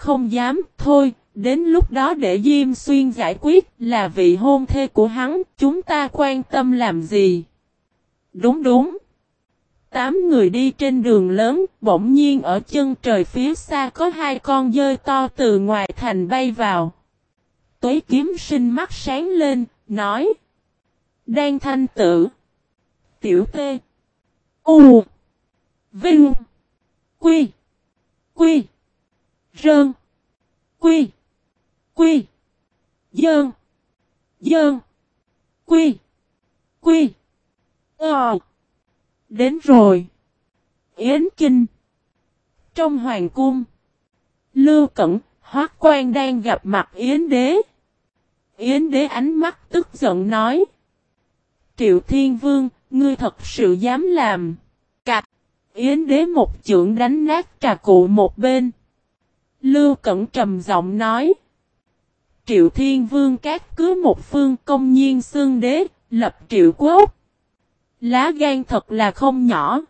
không dám, thôi, đến lúc đó để Diêm Xuyên giải quyết là vị hôn thê của hắn, chúng ta quan tâm làm gì? Đúng đúng. Tám người đi trên đường lớn, bỗng nhiên ở chân trời phía xa có hai con dơi to từ ngoài thành bay vào. Tuế kiếm sinh mắt sáng lên, nói. đang thanh tử. Tiểu tê. U. Vinh. Quy. Quy. Rơn. Quy. Quy. Dơn. Dơn. Quy. Quy. Ờ. Đến rồi. Yến Kinh. Trong hoàng cung. Lưu Cẩn, Hoác Quan đang gặp mặt Yến Đế. Yến Đế ánh mắt tức giận nói. Triệu Thiên Vương, ngươi thật sự dám làm. Cạch. Yến Đế một chưởng đánh nát trà cụ một bên. Lưu Cẩn trầm giọng nói. Triệu Thiên Vương các cứ một phương công nhiên xương đế, lập triệu quốc. Lá gan thật là không nhỏ.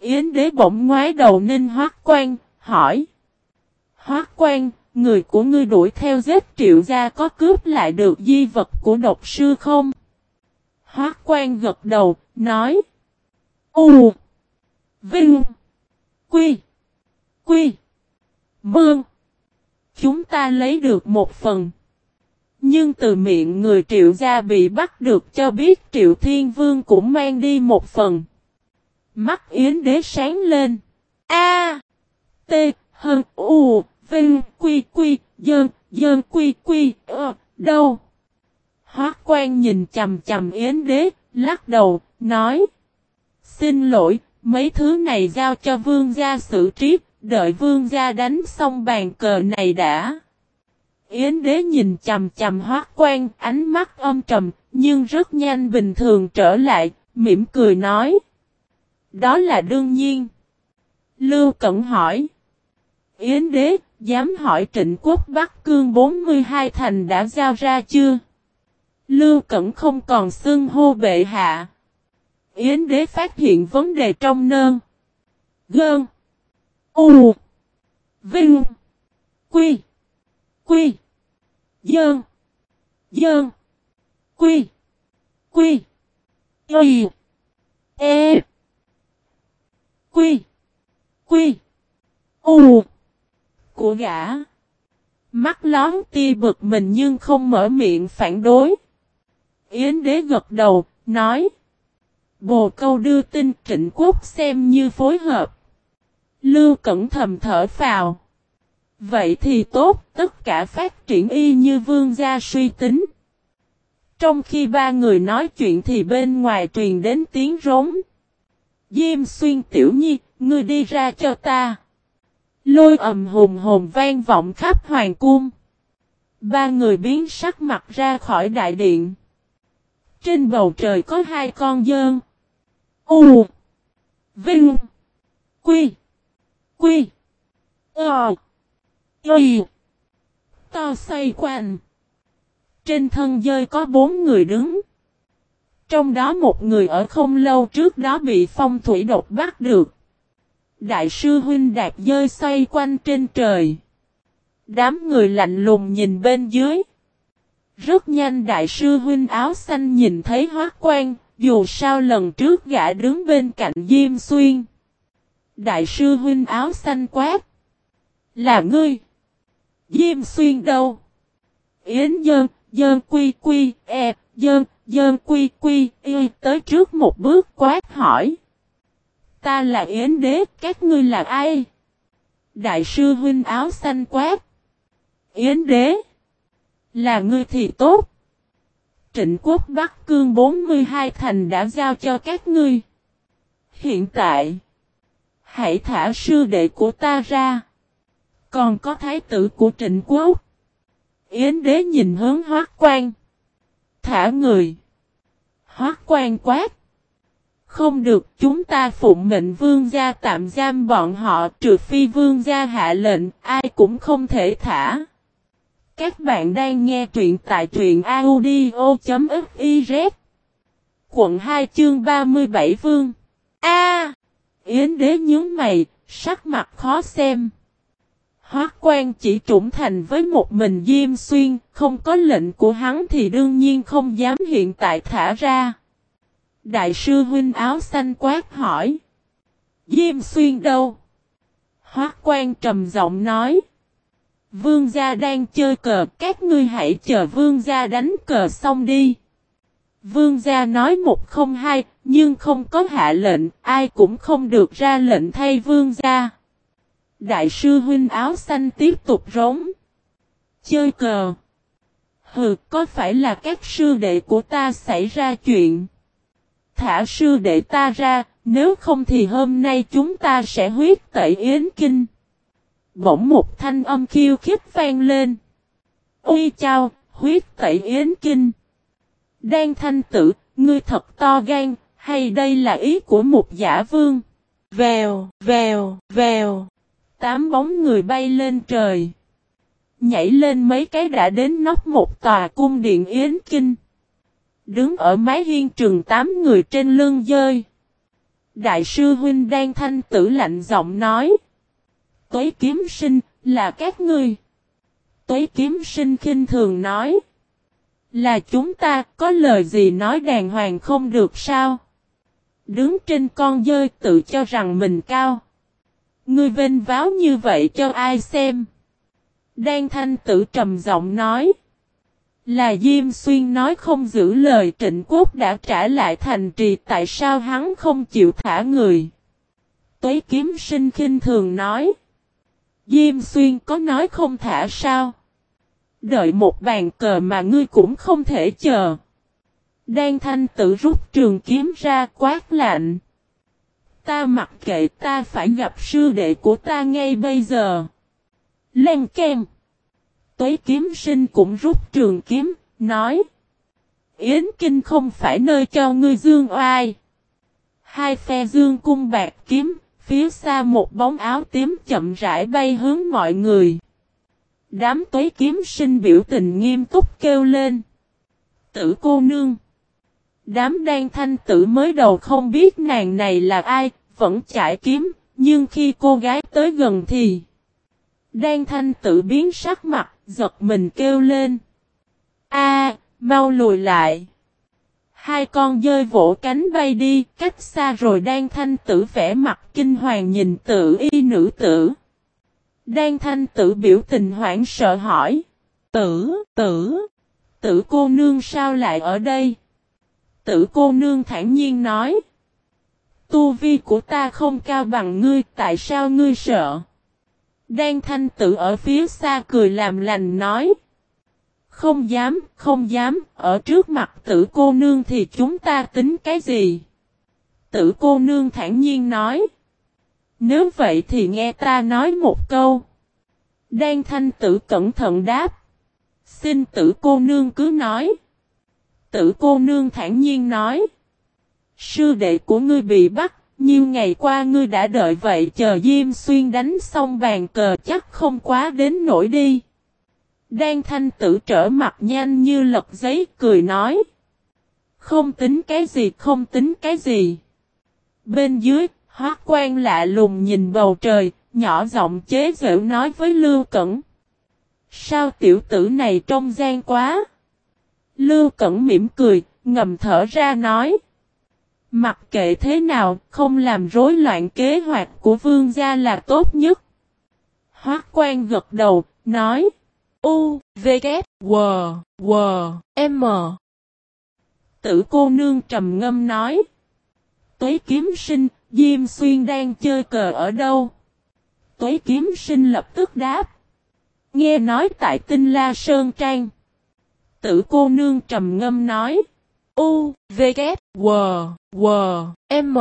Yến đế bỗng ngoái đầu ninh hoác quan, hỏi. Hoác quan, người của ngươi đuổi theo giết triệu gia có cướp lại được di vật của độc sư không? Hoác quan gật đầu, nói. U. Vinh. Quy. Quy. Bương. Chúng ta lấy được một phần. Nhưng từ miệng người triệu gia bị bắt được cho biết triệu thiên vương cũng mang đi một phần. Mắt yến đế sáng lên. A. T. h U. Vinh. Quy. Quy. Dơn. Dơn. Quy. Quy. Ờ. Đâu? Hoác quan nhìn chầm chầm yến đế, lắc đầu, nói. Xin lỗi, mấy thứ này giao cho vương gia xử trí, đợi vương gia đánh xong bàn cờ này đã. Yến đế nhìn chầm chầm hoác quan, ánh mắt âm trầm, nhưng rất nhanh bình thường trở lại, mỉm cười nói. Đó là đương nhiên. Lưu Cẩn hỏi. Yến đế, dám hỏi trịnh quốc Bắc Cương 42 thành đã giao ra chưa? Lưu Cẩn không còn xưng hô bệ hạ. Yến đế phát hiện vấn đề trong nơn. Gơn. U. Vinh. Quy. Quy. Dơn. Dơn. Quy. Quy. Y. E. Quy. Quy. U. Của gã. Mắt lón tia bực mình nhưng không mở miệng phản đối. Yến đế gật đầu, nói. Bồ câu đưa tin trịnh quốc xem như phối hợp. Lưu cẩn thầm thở phào. Vậy thì tốt, tất cả phát triển y như vương gia suy tính. Trong khi ba người nói chuyện thì bên ngoài truyền đến tiếng rống. Diêm xuyên tiểu nhi, ngươi đi ra cho ta. Lôi ầm hùng hồn vang vọng khắp hoàng cung. Ba người biến sắc mặt ra khỏi đại điện. Trên bầu trời có hai con dơn. U. Vinh. Quy. Quy. Ờ. Y. To xoay quanh. Trên thân dơi có bốn người đứng. Trong đó một người ở không lâu trước đó bị phong thủy độc bắt được. Đại sư huynh đạt dơi xoay quanh trên trời. Đám người lạnh lùng nhìn bên dưới. Rất nhanh đại sư huynh áo xanh nhìn thấy hóa quan, dù sao lần trước gã đứng bên cạnh Diêm Xuyên. Đại sư huynh áo xanh quát. Là ngươi. Diêm Xuyên đâu? Yến dơn, dơn quy quy, e, dơn, dơn quy quy, y tới trước một bước quát hỏi. Ta là Yến đế, các ngươi là ai? Đại sư huynh áo xanh quát. Yến đế. Là ngươi thì tốt. Trịnh quốc Bắc Cương 42 thành đã giao cho các ngươi. Hiện tại. Hãy thả sư đệ của ta ra. Còn có thái tử của trịnh quốc. Yến đế nhìn hướng hoác quan. Thả người. Hoác quan quát. Không được, chúng ta phụng mệnh vương gia tạm giam bọn họ, trừ phi vương gia hạ lệnh, ai cũng không thể thả. Các bạn đang nghe truyện tại truyện audio.fiz Quận 2 chương 37 Vương A Yến đế nhớ mày, sắc mặt khó xem. Hoác quan chỉ trũng thành với một mình Diêm Xuyên, không có lệnh của hắn thì đương nhiên không dám hiện tại thả ra. Đại sư huynh áo xanh quát hỏi. Diêm Xuyên đâu? Hoác quan trầm giọng nói. Vương gia đang chơi cờ, các ngươi hãy chờ vương gia đánh cờ xong đi. Vương gia nói một không hai, nhưng không có hạ lệnh, ai cũng không được ra lệnh thay vương gia. Đại sư huynh áo xanh tiếp tục rống. Chơi cờ. Hừ, có phải là các sư đệ của ta xảy ra chuyện? Thả sư đệ ta ra, nếu không thì hôm nay chúng ta sẽ huyết tẩy yến kinh. Bỗng một thanh âm khiêu khích vang lên. Ui chao, huyết tẩy yến kinh. Đan thanh tử, ngươi thật to gan, hay đây là ý của một giả vương? Vèo, vèo, vèo. Tám bóng người bay lên trời. Nhảy lên mấy cái đã đến nóc một tòa cung điện Yến Kinh. Đứng ở mái hiên trường tám người trên lưng dơi. Đại sư huynh Đan thanh tử lạnh giọng nói. Tuế kiếm sinh, là các ngươi. Tuế kiếm sinh khinh thường nói. Là chúng ta, có lời gì nói đàng hoàng không được sao? Đứng trên con dơi tự cho rằng mình cao. Ngươi vênh váo như vậy cho ai xem? Đan thanh tử trầm giọng nói. Là Diêm Xuyên nói không giữ lời trịnh quốc đã trả lại thành trì tại sao hắn không chịu thả người. Tuế kiếm sinh khinh thường nói. Diêm Xuyên có nói không thả sao? Đợi một bàn cờ mà ngươi cũng không thể chờ. Đan thanh tử rút trường kiếm ra quát lạnh. Ta mặc kệ ta phải gặp sư đệ của ta ngay bây giờ. Len kem. Tuế kiếm sinh cũng rút trường kiếm, nói. Yến Kinh không phải nơi cho ngươi dương oai. Hai phe dương cung bạc kiếm, phía xa một bóng áo tím chậm rãi bay hướng mọi người. Đám tuế kiếm sinh biểu tình nghiêm túc kêu lên. Tử cô nương. Đám đan thanh tử mới đầu không biết nàng này là ai, vẫn chạy kiếm, nhưng khi cô gái tới gần thì... Đan thanh tử biến sắc mặt, giật mình kêu lên. A, mau lùi lại. Hai con dơi vỗ cánh bay đi, cách xa rồi đan thanh tử vẽ mặt kinh hoàng nhìn tử y nữ tử. Đan thanh tử biểu tình hoảng sợ hỏi. Tử, tử, tử cô nương sao lại ở đây? Tử cô nương thản nhiên nói. Tu vi của ta không cao bằng ngươi, tại sao ngươi sợ? Đan thanh tử ở phía xa cười làm lành nói. Không dám, không dám, ở trước mặt tử cô nương thì chúng ta tính cái gì? Tử cô nương thản nhiên nói. Nếu vậy thì nghe ta nói một câu. Đan thanh tử cẩn thận đáp. Xin tử cô nương cứ nói. Tử cô nương thản nhiên nói. Sư đệ của ngươi bị bắt, nhiều ngày qua ngươi đã đợi vậy chờ Diêm Xuyên đánh xong bàn cờ chắc không quá đến nổi đi. Đan thanh tử trở mặt nhanh như lật giấy cười nói. Không tính cái gì không tính cái gì. Bên dưới, hóa quan lạ lùng nhìn bầu trời, nhỏ giọng chế giễu nói với Lưu Cẩn. Sao tiểu tử này trông gian quá? Lưu Cẩn mỉm cười, ngầm thở ra nói. Mặc kệ thế nào, không làm rối loạn kế hoạch của vương gia là tốt nhất. Hoác quan gật đầu, nói. U, V, K, W, W, M. Tử cô nương trầm ngâm nói. Tuế kiếm sinh, Diêm Xuyên đang chơi cờ ở đâu? Tuế kiếm sinh lập tức đáp. Nghe nói tại tinh la Sơn Trang. Tử cô nương trầm ngâm nói. U, V, K, W, W, M.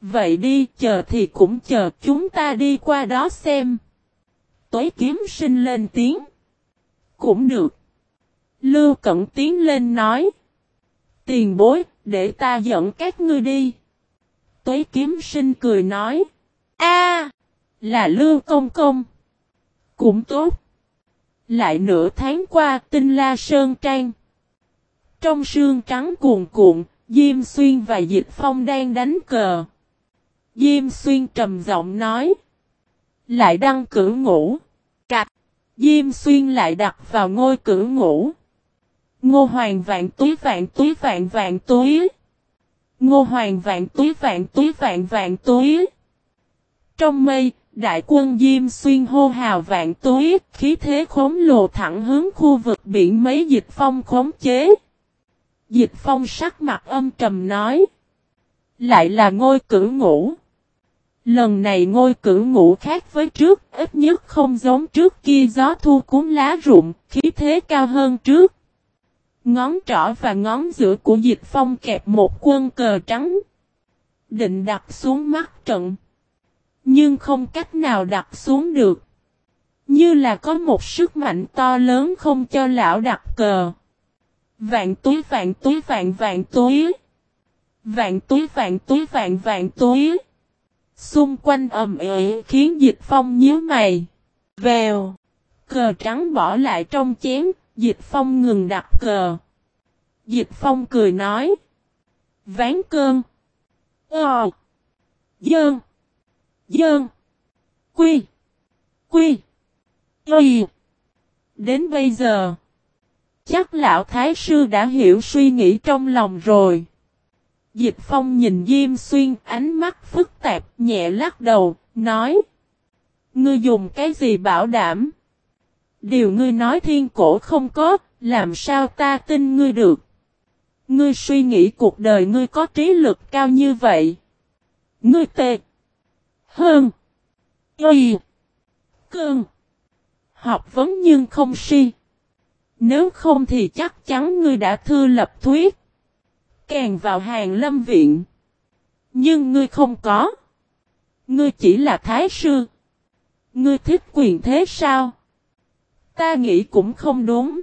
Vậy đi, chờ thì cũng chờ chúng ta đi qua đó xem. Tuế kiếm sinh lên tiếng. Cũng được. Lưu Cẩn tiến lên nói. Tiền bối, để ta dẫn các ngươi đi. Tuế kiếm sinh cười nói. a là Lưu Công Công. Cũng tốt. Lại nửa tháng qua tinh la sơn trang. Trong sương trắng cuồn cuộn, Diêm Xuyên và Dịch Phong đang đánh cờ. Diêm Xuyên trầm giọng nói. Lại đăng cử ngủ Cạch. Diêm xuyên lại đặt vào ngôi cử ngủ Ngô hoàng vạn túi vạn túi vạn vạn túi. Ngô hoàng vạn túi vạn túi vạn vạn túi. Trong mây, đại quân Diêm xuyên hô hào vạn túi, khí thế khống lồ thẳng hướng khu vực biển mấy dịch phong khống chế. Dịch phong sắc mặt âm trầm nói. Lại là ngôi cử ngũ. Lần này ngôi cử ngũ khác với trước, ít nhất không giống trước kia gió thu cuốn lá rụng, khí thế cao hơn trước. Ngón trỏ và ngón giữa của dịch phong kẹp một quân cờ trắng. Định đặt xuống mắt trận. Nhưng không cách nào đặt xuống được. Như là có một sức mạnh to lớn không cho lão đặt cờ. Vạn túi vạn túi vạn vạn túi. Vạn túi vạn túi vạn vạn túi. Xung quanh ầm ĩ khiến dịch phong nhíu mày. Vèo. Cờ trắng bỏ lại trong chén, dịch phong ngừng đặt cờ. Dịch phong cười nói. Ván cơn. Ờ. Dơn. Dơn. Quy. Quy. Y. Đến bây giờ. Chắc lão thái sư đã hiểu suy nghĩ trong lòng rồi. Dịch phong nhìn Diêm Xuyên ánh mắt phức tạp nhẹ lắc đầu, nói. Ngươi dùng cái gì bảo đảm? Điều ngươi nói thiên cổ không có, làm sao ta tin ngươi được? Ngươi suy nghĩ cuộc đời ngươi có trí lực cao như vậy. Ngươi tệ. Hơn. Y. Cơn. Học vấn nhưng không si. Nếu không thì chắc chắn ngươi đã thư lập thuyết. Càng vào hàng lâm viện. Nhưng ngươi không có. Ngươi chỉ là thái sư. Ngươi thích quyền thế sao? Ta nghĩ cũng không đúng.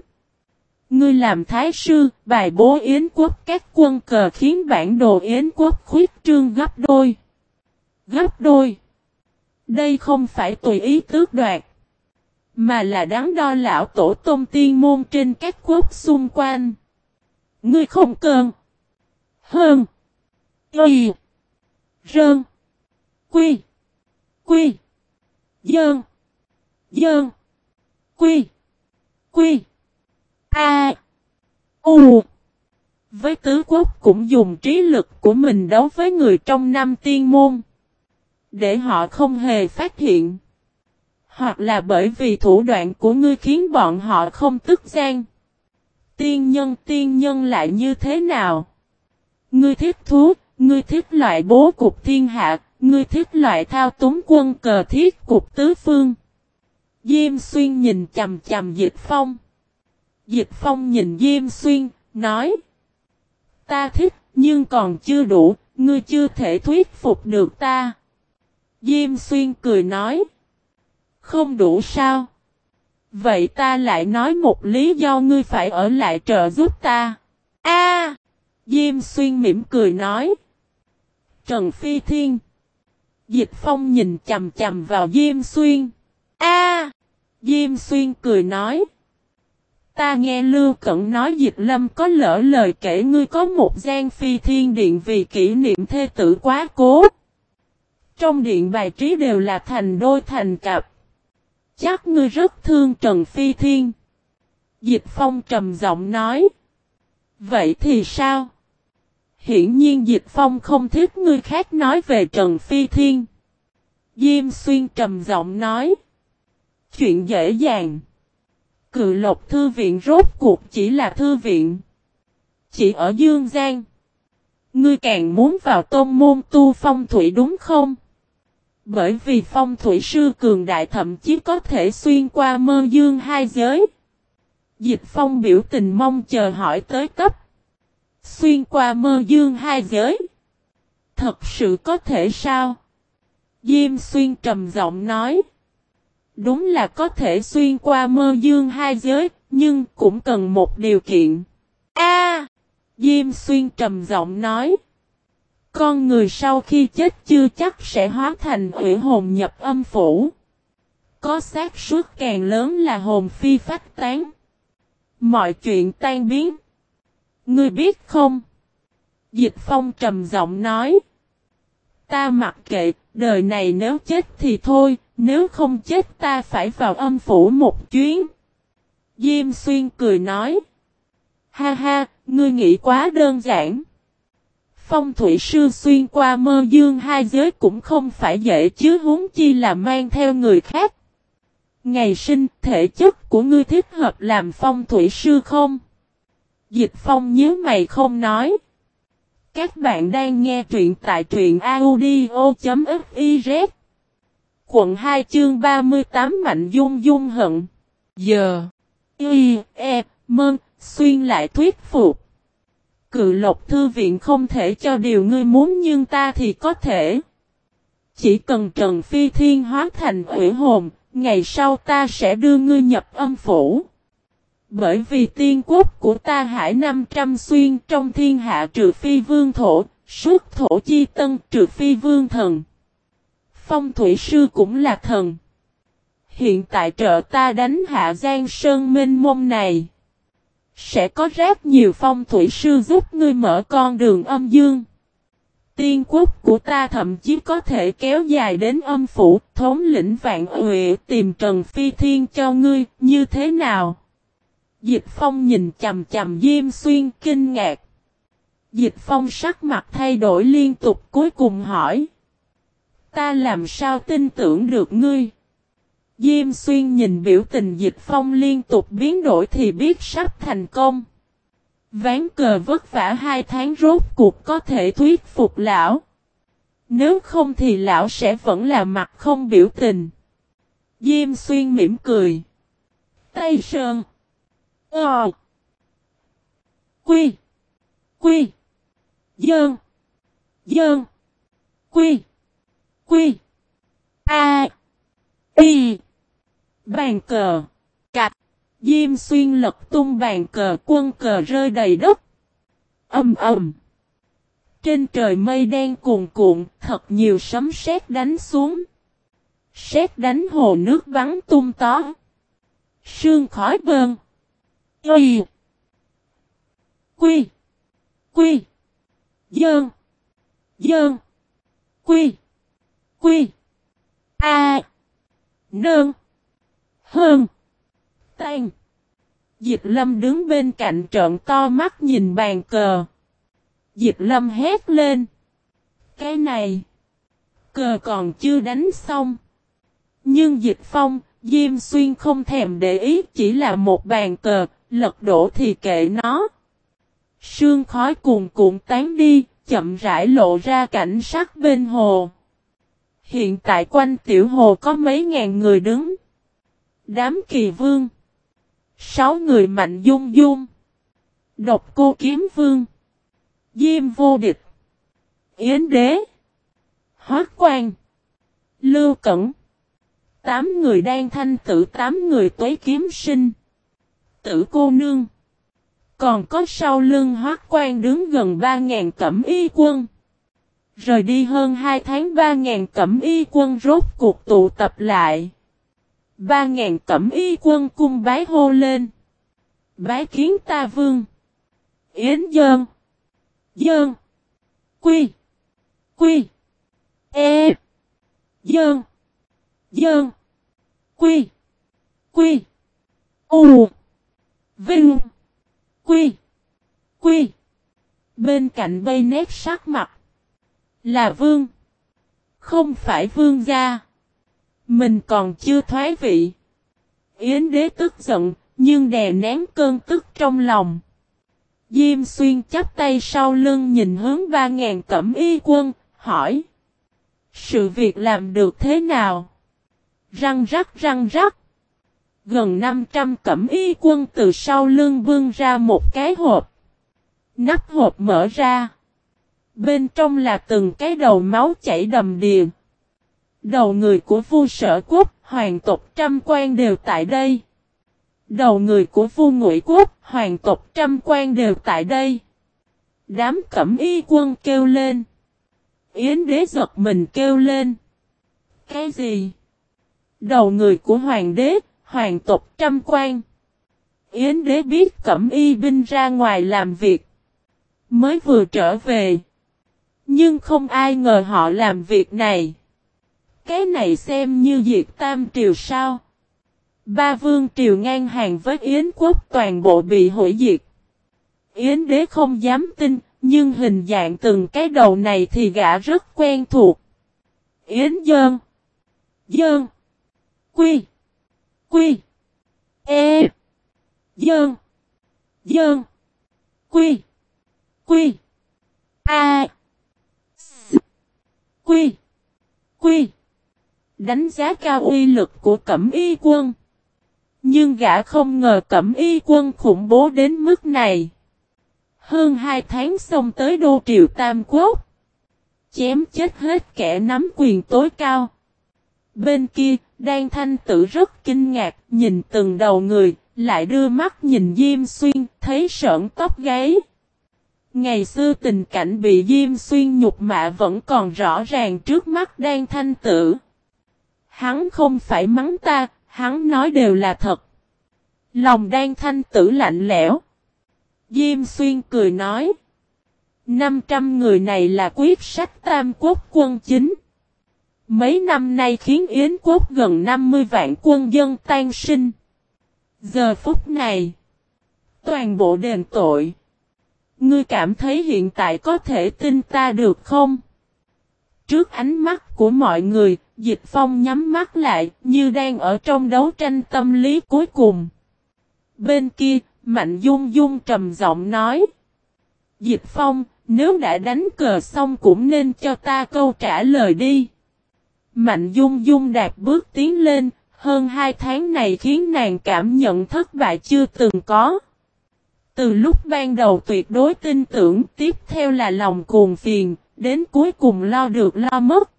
Ngươi làm thái sư, bài bố Yến quốc các quân cờ khiến bản đồ Yến quốc khuyết trương gấp đôi. Gấp đôi. Đây không phải tùy ý tước đoạt. Mà là đáng đo lão tổ tôn tiên môn trên các quốc xung quanh. Ngươi không cần. Hơn. Y. Rơn. Quy. Quy. Dơn. Dơn. Quy. Quy. A. U. Với tứ quốc cũng dùng trí lực của mình đấu với người trong năm tiên môn. Để họ không hề phát hiện. Hoặc là bởi vì thủ đoạn của ngươi khiến bọn họ không tức gian. Tiên nhân tiên nhân lại như thế nào? Ngươi thích thú, ngươi thích loại bố cục thiên hạ, ngươi thích loại thao túng quân cờ thiết cục tứ phương. Diêm xuyên nhìn chầm chầm dịch phong. Dịch phong nhìn Diêm xuyên, nói. Ta thích, nhưng còn chưa đủ, ngươi chưa thể thuyết phục được ta. Diêm xuyên cười nói. Không đủ sao? Vậy ta lại nói một lý do ngươi phải ở lại trợ giúp ta. A! Diêm xuyên mỉm cười nói. Trần Phi Thiên. Dịch Phong nhìn chầm chầm vào Diêm Xuyên. A! Diêm Xuyên cười nói. Ta nghe Lưu Cẩn nói Dịch Lâm có lỡ lời kể ngươi có một gian phi thiên điện vì kỷ niệm thê tử quá cố. Trong điện bài trí đều là thành đôi thành cặp. Chắc ngươi rất thương Trần Phi Thiên. Dịch Phong trầm giọng nói. Vậy thì sao? Hiển nhiên Dịch Phong không thích ngươi khác nói về Trần Phi Thiên. Diêm Xuyên trầm giọng nói. Chuyện dễ dàng. Cự lộc thư viện rốt cuộc chỉ là thư viện. Chỉ ở Dương Giang. Ngươi càng muốn vào tôn môn tu phong thủy đúng không? Bởi vì phong thủy sư cường đại thậm chí có thể xuyên qua mơ dương hai giới. Dịch phong biểu tình mong chờ hỏi tới cấp. Xuyên qua mơ dương hai giới. Thật sự có thể sao? Diêm xuyên trầm giọng nói. Đúng là có thể xuyên qua mơ dương hai giới, nhưng cũng cần một điều kiện. A! Diêm xuyên trầm giọng nói. Con người sau khi chết chưa chắc sẽ hóa thành hủy hồn nhập âm phủ. Có xác suốt càng lớn là hồn phi phách tán. Mọi chuyện tan biến. Ngươi biết không? Dịch phong trầm giọng nói. Ta mặc kệ, đời này nếu chết thì thôi, nếu không chết ta phải vào âm phủ một chuyến. Diêm xuyên cười nói. Ha ha, ngươi nghĩ quá đơn giản. Phong thủy sư xuyên qua mơ dương hai giới cũng không phải dễ chứ huống chi là mang theo người khác. Ngày sinh, thể chất của ngươi thích hợp làm phong thủy sư không? Dịch phong nhớ mày không nói. Các bạn đang nghe truyện tại truyện audio.fif Quận 2 chương 38 Mạnh Dung Dung Hận. Giờ Y, E, Mơn, Xuyên lại thuyết phục. Cự lộc thư viện không thể cho điều ngươi muốn nhưng ta thì có thể. Chỉ cần Trần Phi Thiên hóa thành ủy hồn Ngày sau ta sẽ đưa ngươi nhập âm phủ. Bởi vì tiên quốc của ta hải 500 xuyên trong thiên hạ trừ phi vương thổ, suốt thổ chi tân trừ phi vương thần. Phong thủy sư cũng là thần. Hiện tại trợ ta đánh hạ Giang Sơn Minh Mông này. Sẽ có rất nhiều phong thủy sư giúp ngươi mở con đường âm dương. Tiên quốc của ta thậm chí có thể kéo dài đến âm phủ, thống lĩnh vạn huệ tìm Trần Phi Thiên cho ngươi, như thế nào? Dịch Phong nhìn chầm chầm Diêm Xuyên kinh ngạc. Dịch Phong sắc mặt thay đổi liên tục cuối cùng hỏi. Ta làm sao tin tưởng được ngươi? Diêm Xuyên nhìn biểu tình Dịch Phong liên tục biến đổi thì biết sắp thành công. Ván cờ vất vả hai tháng rốt cuộc có thể thuyết phục lão. Nếu không thì lão sẽ vẫn là mặt không biểu tình. Diêm Xuyên mỉm cười. Tây Sơn Ờ. Quy. Quy. Dơn. Dơn. Quy. Quy. A. Y. Bàn cờ. Cạch. Diêm xuyên lật tung bàn cờ quân cờ rơi đầy đất. Âm ầm. Trên trời mây đen cuồn cuộn, thật nhiều sấm sét đánh xuống. Sét đánh hồ nước vắng tung tó. Sương khói bơn. Y. Quy. Quy. Dơn. Dơn. Quy. Quy. A. nương, Hơn. Tan. Diệp Lâm đứng bên cạnh trợn to mắt nhìn bàn cờ. Diệp Lâm hét lên. Cái này. Cờ còn chưa đánh xong. Nhưng Diệp Phong, Diêm Xuyên không thèm để ý chỉ là một bàn cờ, lật đổ thì kệ nó. Sương khói cuồn cuộn tán đi, chậm rãi lộ ra cảnh sắc bên hồ. Hiện tại quanh tiểu hồ có mấy ngàn người đứng. Đám kỳ vương. Sáu người mạnh dung dung. Độc cô kiếm vương. Diêm vô địch. Yến đế. hóa quan. Lưu cẩn. Tám người đang thanh tử, tám người tuế kiếm sinh tử cô nương. Còn có sau lưng hoác quan đứng gần 3.000 cẩm y quân. Rời đi hơn 2 tháng 3.000 cẩm y quân rốt cuộc tụ tập lại. 3.000 cẩm y quân cung bái hô lên. Bái kiến ta vương. Yến dơn. Dơn. Quy. Quy. E. Dơn. Dơn. Quy. Quy. U. Vinh. Quy. Quy. Bên cạnh bay nét sắc mặt. Là vương. Không phải vương gia. Mình còn chưa thoái vị. Yến đế tức giận, nhưng đè nén cơn tức trong lòng. Diêm xuyên chắp tay sau lưng nhìn hướng ba ngàn cẩm y quân, hỏi. Sự việc làm được thế nào? Răng rắc răng rắc. Gần 500 cẩm y quân từ sau lưng vương ra một cái hộp. Nắp hộp mở ra. Bên trong là từng cái đầu máu chảy đầm đìa. Đầu người của vua sở quốc, hoàng tộc trăm quan đều tại đây. Đầu người của vua ngụy quốc, hoàng tộc trăm quan đều tại đây. Đám cẩm y quân kêu lên. Yến đế giật mình kêu lên. Cái gì? Đầu người của hoàng đế, hoàng tộc trăm quan. Yến đế biết cẩm y binh ra ngoài làm việc. Mới vừa trở về. Nhưng không ai ngờ họ làm việc này. Cái này xem như diệt tam triều sao? Ba vương triều ngang hàng với Yến quốc toàn bộ bị hủy diệt. Yến đế không dám tin, nhưng hình dạng từng cái đầu này thì gã rất quen thuộc. Yến Dơn. Dơn. Quy. Quy. E. Dơn. Dơn. Quy. Quy. A. Quy Quy Đánh giá cao uy lực của cẩm y quân. Nhưng gã không ngờ cẩm y quân khủng bố đến mức này. Hơn hai tháng xong tới đô triều Tam Quốc. Chém chết hết kẻ nắm quyền tối cao. Bên kia, đan thanh tử rất kinh ngạc, nhìn từng đầu người, lại đưa mắt nhìn Diêm Xuyên, thấy sợn tóc gáy. Ngày xưa tình cảnh bị Diêm Xuyên nhục mạ vẫn còn rõ ràng trước mắt đang thanh tử. Hắn không phải mắng ta, hắn nói đều là thật. Lòng đang thanh tử lạnh lẽo. Diêm Xuyên cười nói. 500 người này là quyết sách tam quốc quân chính. Mấy năm nay khiến Yến quốc gần 50 vạn quân dân tan sinh. Giờ phút này, toàn bộ đền tội. Ngươi cảm thấy hiện tại có thể tin ta được không? Trước ánh mắt của mọi người, Dịch Phong nhắm mắt lại, như đang ở trong đấu tranh tâm lý cuối cùng. Bên kia, Mạnh Dung Dung trầm giọng nói. Dịch Phong, nếu đã đánh cờ xong cũng nên cho ta câu trả lời đi. Mạnh Dung Dung đạt bước tiến lên, hơn hai tháng này khiến nàng cảm nhận thất bại chưa từng có. Từ lúc ban đầu tuyệt đối tin tưởng, tiếp theo là lòng cuồng phiền, đến cuối cùng lo được lo mất.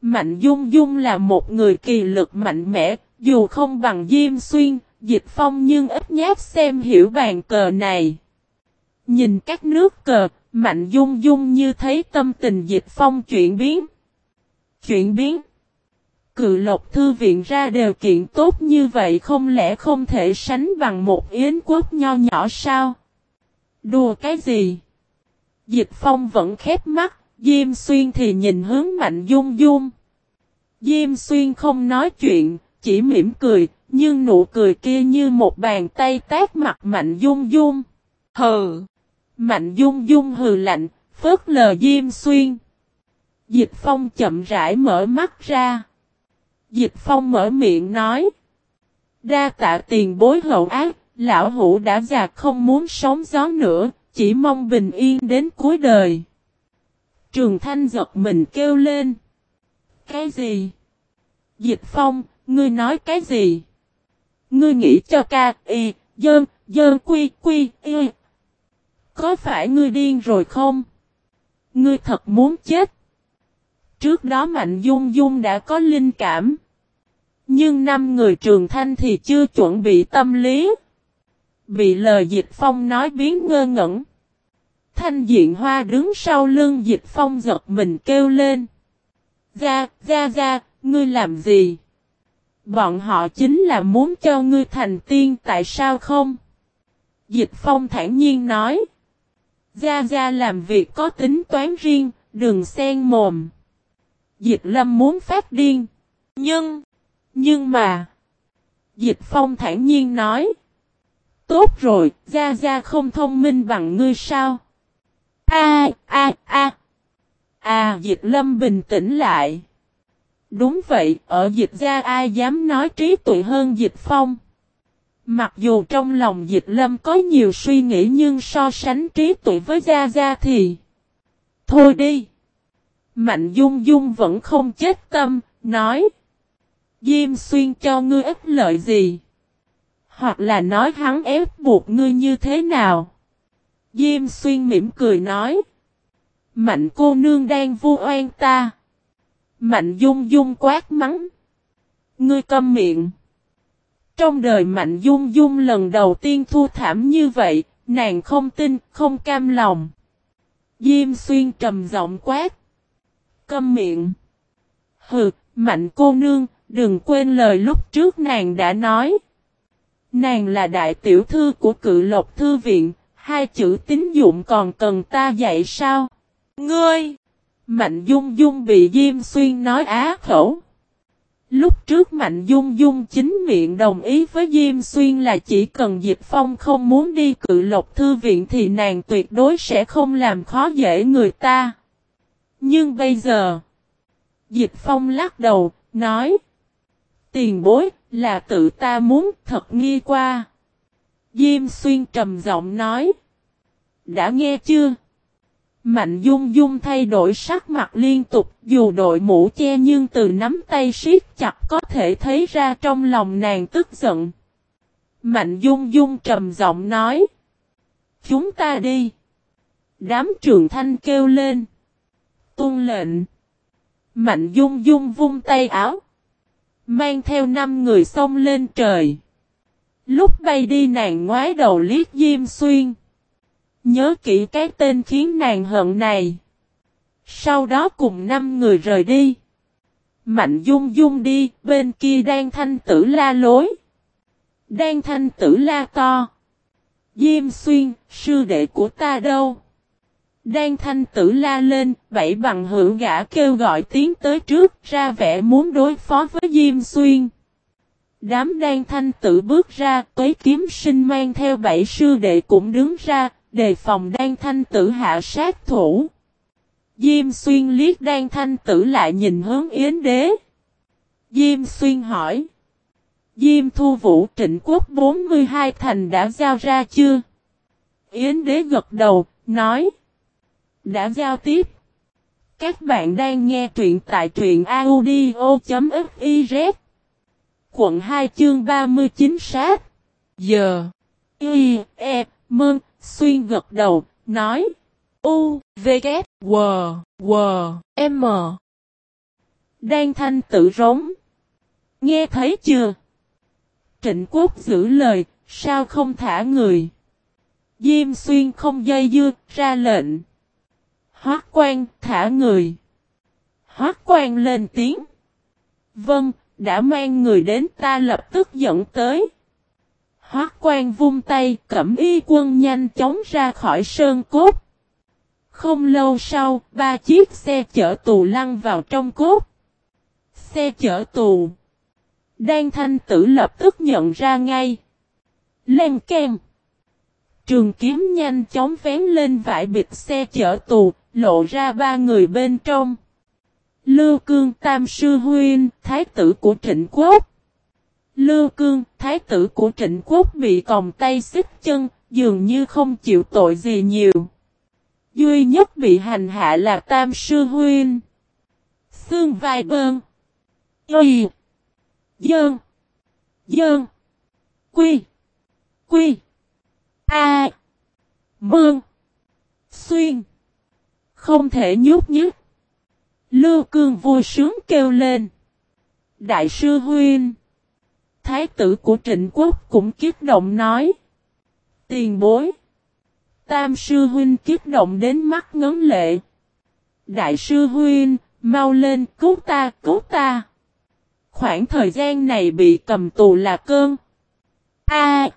Mạnh Dung Dung là một người kỳ lực mạnh mẽ, dù không bằng Diêm Xuyên, Dịch Phong nhưng ít nhát xem hiểu bàn cờ này. Nhìn các nước cờ, Mạnh Dung Dung như thấy tâm tình Dịch Phong chuyển biến. Chuyển biến. Cự lộc thư viện ra điều kiện tốt như vậy không lẽ không thể sánh bằng một yến quốc nho nhỏ sao? Đùa cái gì? Dịch Phong vẫn khép mắt, Diêm Xuyên thì nhìn hướng Mạnh Dung Dung. Diêm Xuyên không nói chuyện, chỉ mỉm cười, nhưng nụ cười kia như một bàn tay tát mặt Mạnh Dung Dung. Hừ! Mạnh Dung Dung hừ lạnh, phớt lờ Diêm Xuyên. Dịch Phong chậm rãi mở mắt ra. Dịch Phong mở miệng nói. Đa tạ tiền bối hậu ác, lão hủ đã già không muốn sống gió nữa, chỉ mong bình yên đến cuối đời. Trường Thanh giật mình kêu lên. Cái gì? Dịch Phong, ngươi nói cái gì? Ngươi nghĩ cho ca, y, dơn, dơn quy, quy, y. Có phải ngươi điên rồi không? Ngươi thật muốn chết. Trước đó Mạnh Dung Dung đã có linh cảm. Nhưng năm người trường thanh thì chưa chuẩn bị tâm lý. Bị lời dịch phong nói biến ngơ ngẩn. Thanh diện hoa đứng sau lưng dịch phong giật mình kêu lên. Ra, ra, ra, ngươi làm gì? Bọn họ chính là muốn cho ngươi thành tiên tại sao không? Dịch phong thản nhiên nói. Gia Gia làm việc có tính toán riêng, đừng xen mồm. Dịch lâm muốn phát điên. Nhưng, nhưng mà. Dịch phong thản nhiên nói. Tốt rồi, Gia Gia không thông minh bằng ngươi sao? A a a. À dịch lâm bình tĩnh lại. Đúng vậy, ở dịch gia ai dám nói trí tuệ hơn dịch phong. Mặc dù trong lòng dịch lâm có nhiều suy nghĩ nhưng so sánh trí tuệ với gia gia thì... Thôi đi! Mạnh dung dung vẫn không chết tâm, nói. Diêm xuyên cho ngươi ít lợi gì? Hoặc là nói hắn ép buộc ngươi như thế nào? Diêm xuyên mỉm cười nói. Mạnh cô nương đang vu oan ta. Mạnh dung dung quát mắng. Ngươi câm miệng. Trong đời Mạnh Dung Dung lần đầu tiên thu thảm như vậy, nàng không tin, không cam lòng. Diêm xuyên trầm giọng quát. Câm miệng. Hừ, Mạnh cô nương, đừng quên lời lúc trước nàng đã nói. Nàng là đại tiểu thư của cự lộc thư viện, hai chữ tín dụng còn cần ta dạy sao? Ngươi! Mạnh Dung Dung bị Diêm Xuyên nói á khẩu. Lúc trước Mạnh Dung Dung chính miệng đồng ý với Diêm Xuyên là chỉ cần Diệp Phong không muốn đi cự lộc thư viện thì nàng tuyệt đối sẽ không làm khó dễ người ta. Nhưng bây giờ, Diệp Phong lắc đầu, nói Tiền bối là tự ta muốn thật nghi qua. Diêm Xuyên trầm giọng nói Đã nghe chưa? Mạnh dung dung thay đổi sắc mặt liên tục dù đội mũ che nhưng từ nắm tay siết chặt có thể thấy ra trong lòng nàng tức giận. Mạnh dung dung trầm giọng nói. Chúng ta đi. Đám trường thanh kêu lên. Tôn lệnh. Mạnh dung dung vung tay áo. Mang theo năm người xông lên trời. Lúc bay đi nàng ngoái đầu liếc Diêm Xuyên. Nhớ kỹ cái tên khiến nàng hận này. Sau đó cùng năm người rời đi. Mạnh dung dung đi, bên kia đang thanh tử la lối. Đang thanh tử la to. Diêm xuyên, sư đệ của ta đâu? Đan thanh tử la lên, bảy bằng hữu gã kêu gọi tiến tới trước, ra vẻ muốn đối phó với Diêm xuyên. Đám đan thanh tử bước ra, tuế kiếm sinh mang theo bảy sư đệ cũng đứng ra, đề phòng đan thanh tử hạ sát thủ. Diêm xuyên liếc đan thanh tử lại nhìn hướng yến đế. Diêm xuyên hỏi. Diêm thu vũ trịnh quốc 42 thành đã giao ra chưa? Yến đế gật đầu, nói. Đã giao tiếp. Các bạn đang nghe truyện tại truyện audio.fiz. Quận 2 chương 39 sát. Giờ. Y, E, Mơn, Xuyên gật đầu, nói. U, V, K, W, W, M. Đang thanh tự rống. Nghe thấy chưa? Trịnh quốc giữ lời, sao không thả người? Diêm xuyên không dây dưa, ra lệnh. Hoác quan, thả người. Hoác quan lên tiếng. Vâng, đã mang người đến ta lập tức dẫn tới. Hoác quan vung tay, cẩm y quân nhanh chóng ra khỏi sơn cốt. Không lâu sau, ba chiếc xe chở tù lăn vào trong cốt. Xe chở tù. Đan thanh tử lập tức nhận ra ngay. Lên kem. Trường kiếm nhanh chóng vén lên vải bịch xe chở tù, lộ ra ba người bên trong. Lưu Cương Tam Sư Huyên, Thái tử của Trịnh Quốc. Lưu Cương, Thái tử của Trịnh Quốc bị còng tay xích chân, dường như không chịu tội gì nhiều. Duy nhất bị hành hạ là Tam Sư Huyên. Xương vai bơn. Y. Dơn. Dơn. Quy. Quy. A. Bơn. Xuyên. Không thể nhút nhứt. Lưu Cương vui sướng kêu lên. Đại sư huyên Thái tử của trịnh quốc cũng kiết động nói. Tiền bối. Tam sư Huynh kiết động đến mắt ngấn lệ. Đại sư huyên mau lên cứu ta, cứu ta. Khoảng thời gian này bị cầm tù là cơn. A.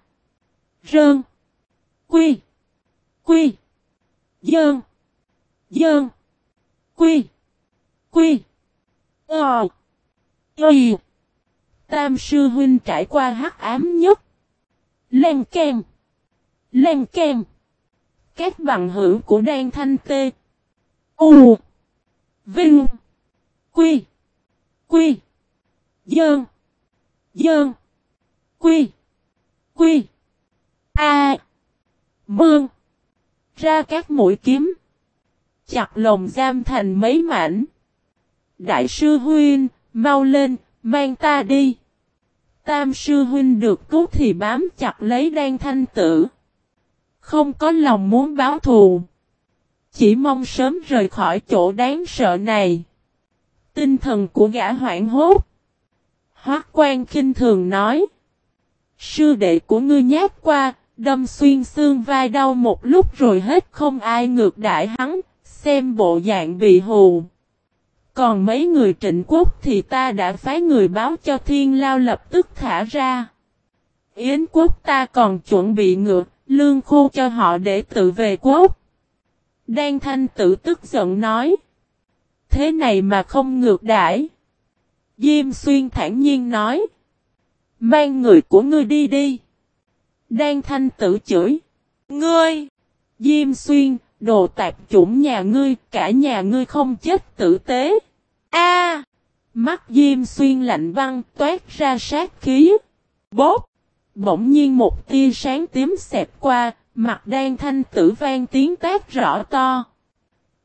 Rơn. Quy. Quy. Dơn. Dơn. Quy. Quy. Ờ. Y. Tam sư huynh trải qua hắc ám nhất. Len kem Len kem Các bằng hữu của đan thanh tê. U. Vinh. Quy. Quy. Dơn. Dơn. Quy. Quy. A. Bương. Ra các mũi kiếm. Chặt lồng giam thành mấy mảnh. Đại sư Huynh, mau lên, mang ta đi. Tam sư Huynh được cứu thì bám chặt lấy đan thanh tử. Không có lòng muốn báo thù. Chỉ mong sớm rời khỏi chỗ đáng sợ này. Tinh thần của gã hoảng hốt. Hoác quan khinh thường nói. Sư đệ của ngươi nhát qua, đâm xuyên xương vai đau một lúc rồi hết không ai ngược đại hắn, xem bộ dạng bị hù. Còn mấy người trịnh quốc thì ta đã phái người báo cho thiên lao lập tức thả ra. Yến quốc ta còn chuẩn bị ngược, lương khô cho họ để tự về quốc. Đan thanh tử tức giận nói. thế này mà không ngược đãi. Diêm xuyên thản nhiên nói. Mang người của ngươi đi đi. Đan thanh tử chửi. Ngươi! Diêm xuyên, đồ tạp chủng nhà ngươi, cả nhà ngươi không chết tử tế. A! mắt Diêm xuyên lạnh băng toát ra sát khí. Bốp! Bỗng nhiên một tia sáng tím xẹp qua, mặt đan thanh tử vang tiếng tác rõ to.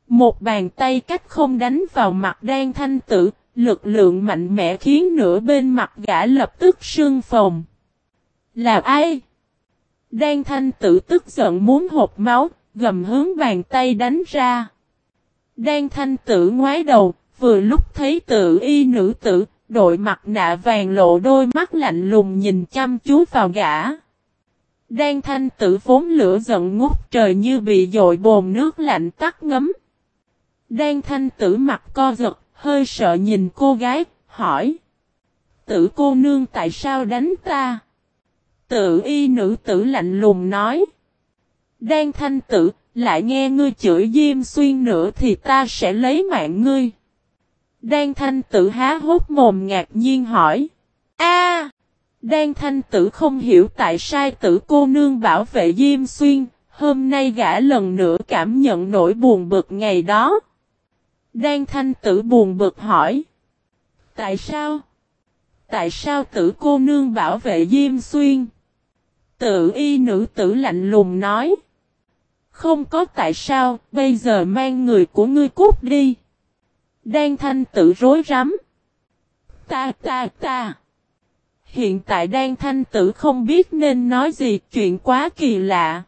Một bàn tay cách không đánh vào mặt đan thanh tử, lực lượng mạnh mẽ khiến nửa bên mặt gã lập tức sưng phồng. Là ai? Đan thanh tử tức giận muốn hộp máu, gầm hướng bàn tay đánh ra. Đan thanh tử ngoái đầu, vừa lúc thấy tự y nữ tử, đội mặt nạ vàng lộ đôi mắt lạnh lùng nhìn chăm chú vào gã. Đan thanh tử vốn lửa giận ngút trời như bị dội bồn nước lạnh tắt ngấm. Đan thanh tử mặt co giật, hơi sợ nhìn cô gái, hỏi. Tử cô nương tại sao đánh ta? Tự y nữ tử lạnh lùng nói. Đan thanh tử, lại nghe ngươi chửi Diêm Xuyên nữa thì ta sẽ lấy mạng ngươi. Đan thanh tử há hốt mồm ngạc nhiên hỏi. A, Đan thanh tử không hiểu tại sai tử cô nương bảo vệ Diêm Xuyên, hôm nay gã lần nữa cảm nhận nỗi buồn bực ngày đó. Đan thanh tử buồn bực hỏi. Tại sao? Tại sao tử cô nương bảo vệ Diêm Xuyên? Tự y nữ tử lạnh lùng nói. Không có tại sao, bây giờ mang người của ngươi cút đi. Đan thanh tử rối rắm. Ta ta ta. Hiện tại đan thanh tử không biết nên nói gì chuyện quá kỳ lạ.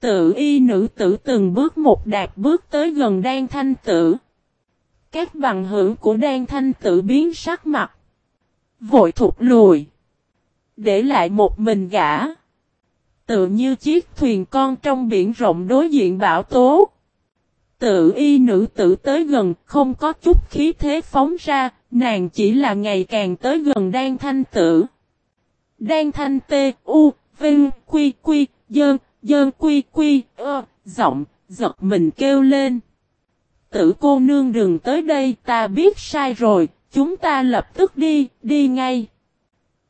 Tự y nữ tử từng bước một đạt bước tới gần đan thanh tử. Các bằng hữu của đan thanh tử biến sắc mặt. Vội thụt lùi. Để lại một mình gã. Tự như chiếc thuyền con trong biển rộng đối diện bão tố. Tự y nữ tử tới gần, không có chút khí thế phóng ra, nàng chỉ là ngày càng tới gần đan thanh tử. Đan thanh tê, u, vinh, quy, quy, dơn, dơn quy, quy, ơ, giọng, giật mình kêu lên. Tử cô nương đừng tới đây, ta biết sai rồi, chúng ta lập tức đi, đi ngay.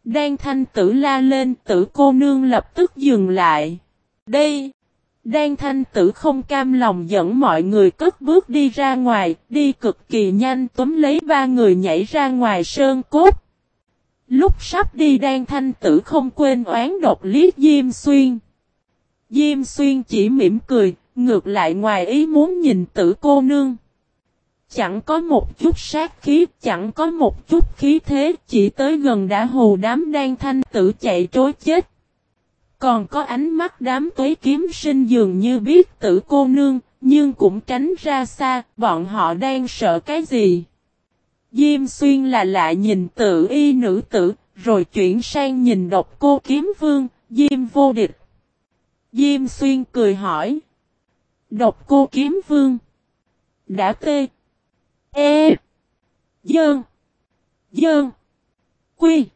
Đan thanh tử la lên, tử cô nương lập tức dừng lại. Đây! Đan thanh tử không cam lòng dẫn mọi người cất bước đi ra ngoài, đi cực kỳ nhanh túm lấy ba người nhảy ra ngoài sơn cốt. Lúc sắp đi đan thanh tử không quên oán độc liếc Diêm Xuyên. Diêm Xuyên chỉ mỉm cười, ngược lại ngoài ý muốn nhìn tử cô nương. Chẳng có một chút sát khí, chẳng có một chút khí thế, chỉ tới gần đã hù đám đang thanh tử chạy trối chết. Còn có ánh mắt đám tuế kiếm sinh dường như biết tử cô nương, nhưng cũng tránh ra xa, bọn họ đang sợ cái gì. Diêm xuyên là lạ nhìn tự y nữ tử, rồi chuyển sang nhìn độc cô kiếm vương, Diêm vô địch. Diêm xuyên cười hỏi. Độc cô kiếm vương. Đã tê. E. Dơn. Dơn. Quy.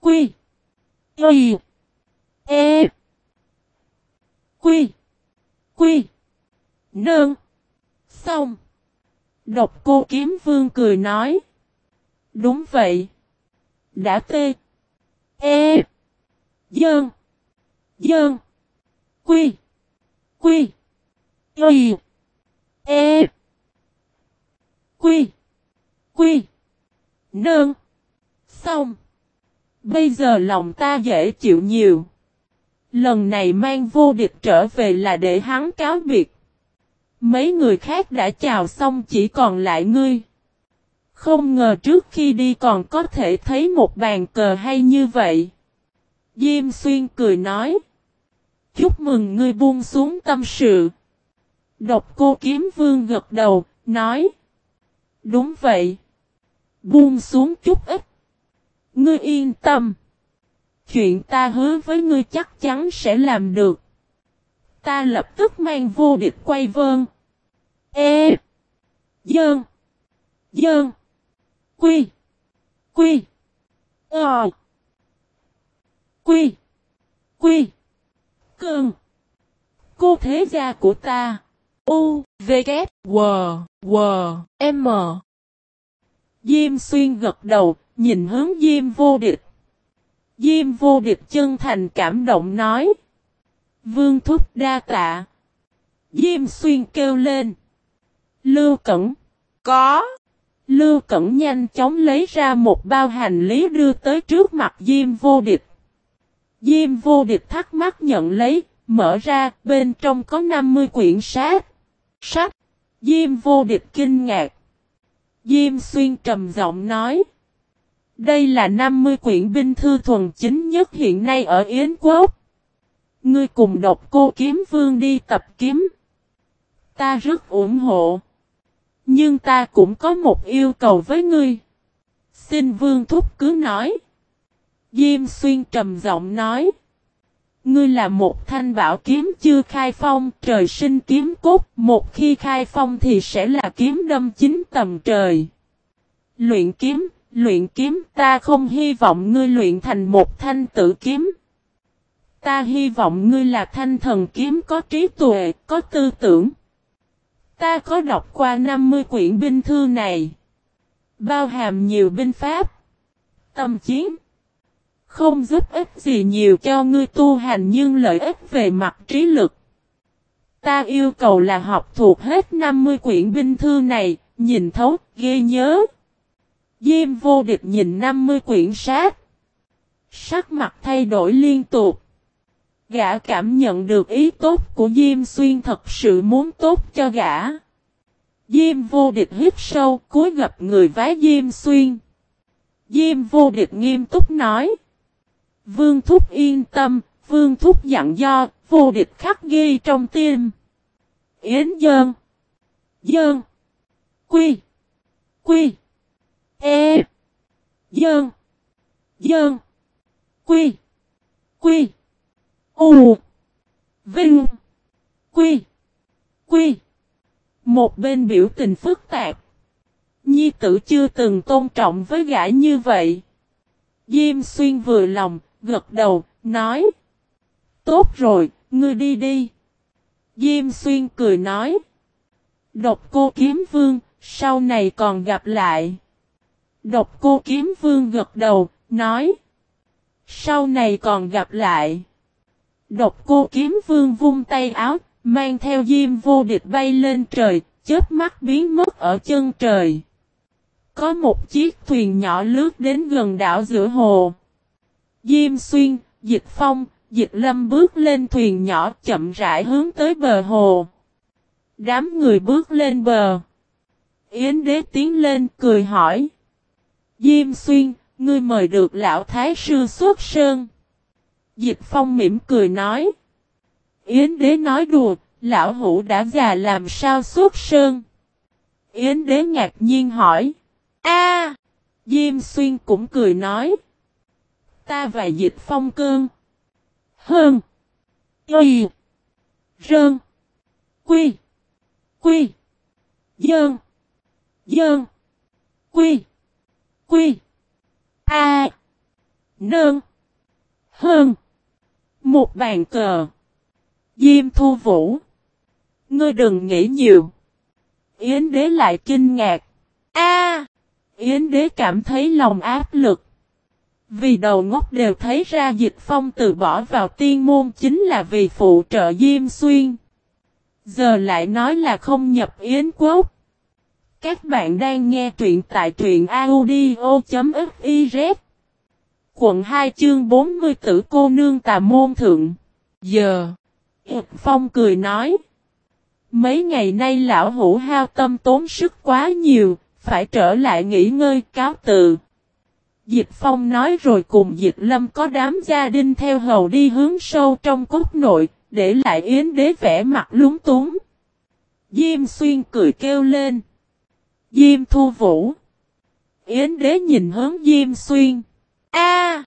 Quy. Y. E. Quy. Quy. nơn Xong. Độc cô kiếm vương cười nói. Đúng vậy. Đã tê. E. Dơn. Dơn. Quy. Quy. Y. E. Quy. Quy. Nương. Xong. Bây giờ lòng ta dễ chịu nhiều. Lần này mang vô địch trở về là để hắn cáo biệt. Mấy người khác đã chào xong chỉ còn lại ngươi. Không ngờ trước khi đi còn có thể thấy một bàn cờ hay như vậy. Diêm xuyên cười nói. Chúc mừng ngươi buông xuống tâm sự. Độc cô kiếm vương gật đầu, nói. Đúng vậy. Buông xuống chút ít. Ngươi yên tâm. Chuyện ta hứa với ngươi chắc chắn sẽ làm được. Ta lập tức mang vô địch quay vơn. E. Dơn. Dơn. Quy. Quy. Ờ. Quy. Quy. cường Cô thế gia của ta. U. V, K, W, W, M. Diêm xuyên gật đầu, nhìn hướng Diêm vô địch. Diêm vô địch chân thành cảm động nói. Vương thúc đa tạ. Diêm xuyên kêu lên. Lưu Cẩn. Có. Lưu Cẩn nhanh chóng lấy ra một bao hành lý đưa tới trước mặt Diêm vô địch. Diêm vô địch thắc mắc nhận lấy, mở ra, bên trong có 50 quyển sách. Sách. Diêm vô địch kinh ngạc. Diêm xuyên trầm giọng nói. Đây là 50 quyển binh thư thuần chính nhất hiện nay ở Yến Quốc. Ngươi cùng độc cô kiếm vương đi tập kiếm. Ta rất ủng hộ. Nhưng ta cũng có một yêu cầu với ngươi. Xin vương thúc cứ nói. Diêm xuyên trầm giọng nói. Ngươi là một thanh bảo kiếm chưa khai phong, trời sinh kiếm cốt, một khi khai phong thì sẽ là kiếm đâm chính tầm trời. Luyện kiếm, luyện kiếm ta không hy vọng ngươi luyện thành một thanh tử kiếm. Ta hy vọng ngươi là thanh thần kiếm có trí tuệ, có tư tưởng. Ta có đọc qua 50 quyển binh thư này. Bao hàm nhiều binh pháp. Tâm chiến. Không giúp ích gì nhiều cho ngươi tu hành nhưng lợi ích về mặt trí lực. Ta yêu cầu là học thuộc hết 50 quyển binh thư này, nhìn thấu, ghê nhớ. Diêm vô địch nhìn 50 quyển sát. Sắc mặt thay đổi liên tục. Gã cảm nhận được ý tốt của Diêm Xuyên thật sự muốn tốt cho gã. Diêm vô địch hít sâu cúi gặp người vái Diêm Xuyên. Diêm vô địch nghiêm túc nói. Vương Thúc yên tâm, Vương Thúc dặn do, vô địch khắc ghi trong tim. Yến Dơn. Dơn. Quy. Quy. E. Dơn. Dơn. Quy. Quy. U. Vinh. Quy. Quy. Một bên biểu tình phức tạp. Nhi tử chưa từng tôn trọng với gã như vậy. Diêm xuyên vừa lòng, gật đầu, nói. Tốt rồi, ngươi đi đi. Diêm xuyên cười nói. Độc cô kiếm vương, sau này còn gặp lại. Độc cô kiếm vương gật đầu, nói. Sau này còn gặp lại. Độc cô kiếm vương vung tay áo, mang theo diêm vô địch bay lên trời, chớp mắt biến mất ở chân trời. Có một chiếc thuyền nhỏ lướt đến gần đảo giữa hồ. Diêm xuyên, dịch phong, dịch lâm bước lên thuyền nhỏ chậm rãi hướng tới bờ hồ. Đám người bước lên bờ. Yến đế tiến lên cười hỏi. Diêm xuyên, ngươi mời được lão thái sư xuất sơn. Dịch phong mỉm cười nói. Yến đế nói đùa, lão hủ đã già làm sao xuất sơn. Yến đế ngạc nhiên hỏi. A, Diêm xuyên cũng cười nói. Ta và dịch phong cơn. Hơn. Y. Rơn. Quy. Quy. Dơn. Dơn. Quy. Quy. A. Nơn. Hơn. Một bàn cờ. Diêm thu vũ. Ngươi đừng nghĩ nhiều. Yến đế lại kinh ngạc. A. Yến đế cảm thấy lòng áp lực. Vì đầu ngốc đều thấy ra dịch phong từ bỏ vào tiên môn chính là vì phụ trợ Diêm Xuyên. Giờ lại nói là không nhập Yến Quốc. Các bạn đang nghe truyện tại truyện audio.fiz Quận 2 chương 40 tử cô nương tà môn thượng. Giờ. Hiệp Phong cười nói. Mấy ngày nay lão hủ hao tâm tốn sức quá nhiều, phải trở lại nghỉ ngơi cáo tự. Diệp Phong nói rồi cùng Diệp Lâm có đám gia đình theo hầu đi hướng sâu trong cốt nội, để lại Yến đế vẻ mặt lúng túng. Diêm Xuyên cười kêu lên. Diêm Thu Vũ. Yến đế nhìn hướng Diêm Xuyên. A!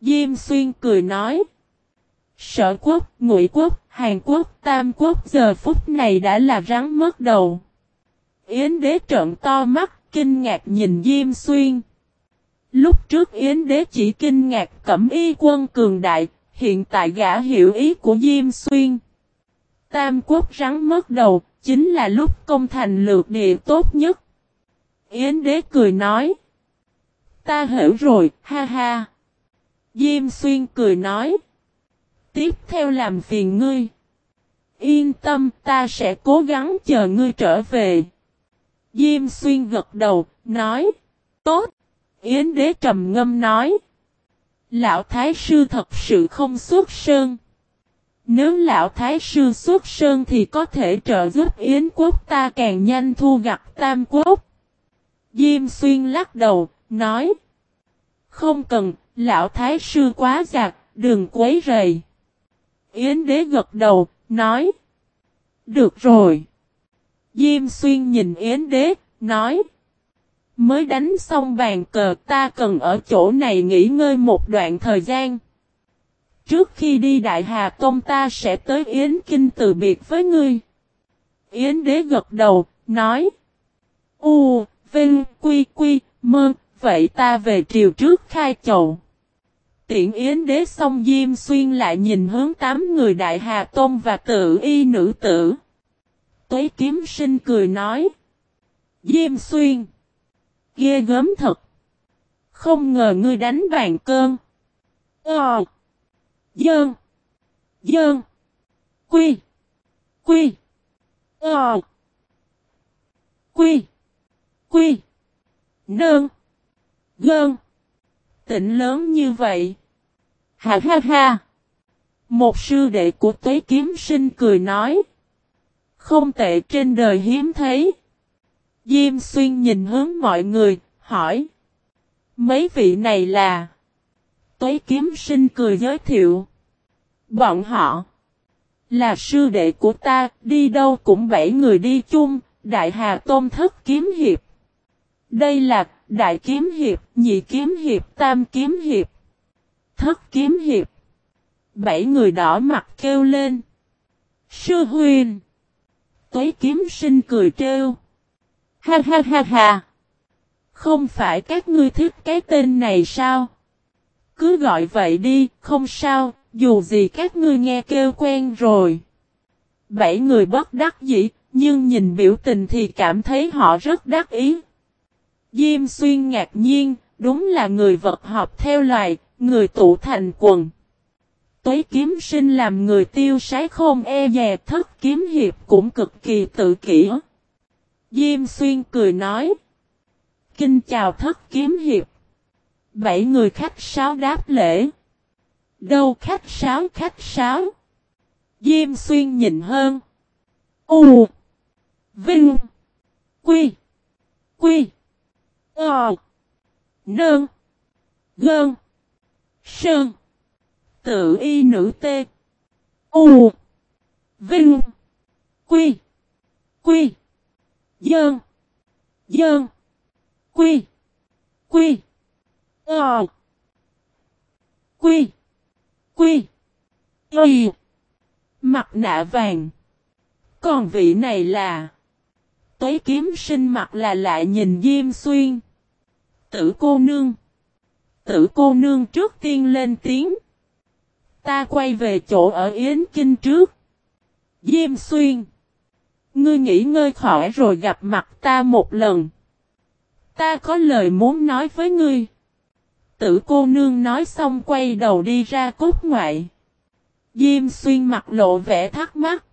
Diêm Xuyên cười nói. Sở quốc, ngụy quốc, Hàn Quốc, Tam Quốc giờ phút này đã là rắn mất đầu. Yến đế trợn to mắt, kinh ngạc nhìn Diêm Xuyên. Lúc trước Yến đế chỉ kinh ngạc cẩm y quân cường đại, hiện tại gã hiểu ý của Diêm Xuyên. Tam Quốc rắn mất đầu, chính là lúc công thành lược địa tốt nhất. Yến đế cười nói. Ta hiểu rồi, ha ha. Diêm xuyên cười nói. Tiếp theo làm phiền ngươi. Yên tâm, ta sẽ cố gắng chờ ngươi trở về. Diêm xuyên gật đầu, nói. Tốt. Yến đế trầm ngâm nói. Lão Thái Sư thật sự không xuất sơn. Nếu Lão Thái Sư xuất sơn thì có thể trợ giúp Yến quốc ta càng nhanh thu gặt tam quốc. Diêm xuyên lắc đầu, nói. Không cần, Lão Thái Sư quá giặc, đừng quấy rầy. Yến đế gật đầu, nói. Được rồi. Diêm xuyên nhìn Yến đế, nói. Mới đánh xong bàn cờ ta cần ở chỗ này nghỉ ngơi một đoạn thời gian. Trước khi đi Đại Hà Tông ta sẽ tới Yến Kinh từ biệt với ngươi. Yến đế gật đầu, nói. U, Vinh, Quy, Quy, Mơ, vậy ta về triều trước khai chầu. Tiện Yến đế xong Diêm Xuyên lại nhìn hướng tám người Đại Hà Tôn và tự y nữ tử. Tuế kiếm sinh cười nói. Diêm Xuyên. Ghê gớm thật. Không ngờ ngươi đánh bàn cơn. Ờ. Dơn. Dơn. Quy. Quy. Ờ. Quy. Quy. Nơn. Gơn. Tỉnh lớn như vậy. Ha ha ha. Một sư đệ của tuế kiếm sinh cười nói. Không tệ trên đời hiếm thấy. Diêm xuyên nhìn hướng mọi người, hỏi. Mấy vị này là... Tuế kiếm sinh cười giới thiệu. Bọn họ. Là sư đệ của ta, đi đâu cũng bảy người đi chung, Đại Hà Tôn Thất Kiếm Hiệp. Đây là Đại Kiếm Hiệp, Nhị Kiếm Hiệp, Tam Kiếm Hiệp, Thất Kiếm Hiệp. Bảy người đỏ mặt kêu lên. Sư huyền. Tuế kiếm sinh cười trêu. Ha ha ha ha. Không phải các ngươi thích cái tên này sao? Cứ gọi vậy đi, không sao, dù gì các ngươi nghe kêu quen rồi. Bảy người bất đắc dĩ, nhưng nhìn biểu tình thì cảm thấy họ rất đắc ý. Diêm xuyên ngạc nhiên, đúng là người vật hợp theo loài, người tụ thành quần. Tuế kiếm sinh làm người tiêu sái khôn e dè thất kiếm hiệp cũng cực kỳ tự kỷ. Diêm xuyên cười nói. Kinh chào thất kiếm hiệp. Bảy người khách sáo đáp lễ. Đâu khách sáo khách sáo. Diêm xuyên nhìn hơn. U. Vinh. Quy. Quy. Ờ. Nơn. Gơn. Sơn. Tự y nữ tê. U. Vinh. Quy. Quy. Dơn. Dơn. Quy. Quy. Ờ. Quy. Quy. Quy. Mặt nạ vàng. Còn vị này là. Tuế kiếm sinh mặt là lại nhìn Diêm Xuyên. Tử cô nương. Tử cô nương trước tiên lên tiếng. Ta quay về chỗ ở Yến Kinh trước. Diêm Xuyên. Ngươi nghỉ ngơi khỏi rồi gặp mặt ta một lần. Ta có lời muốn nói với ngươi. Tử cô nương nói xong quay đầu đi ra cốt ngoại. Diêm xuyên mặt lộ vẻ thắc mắc.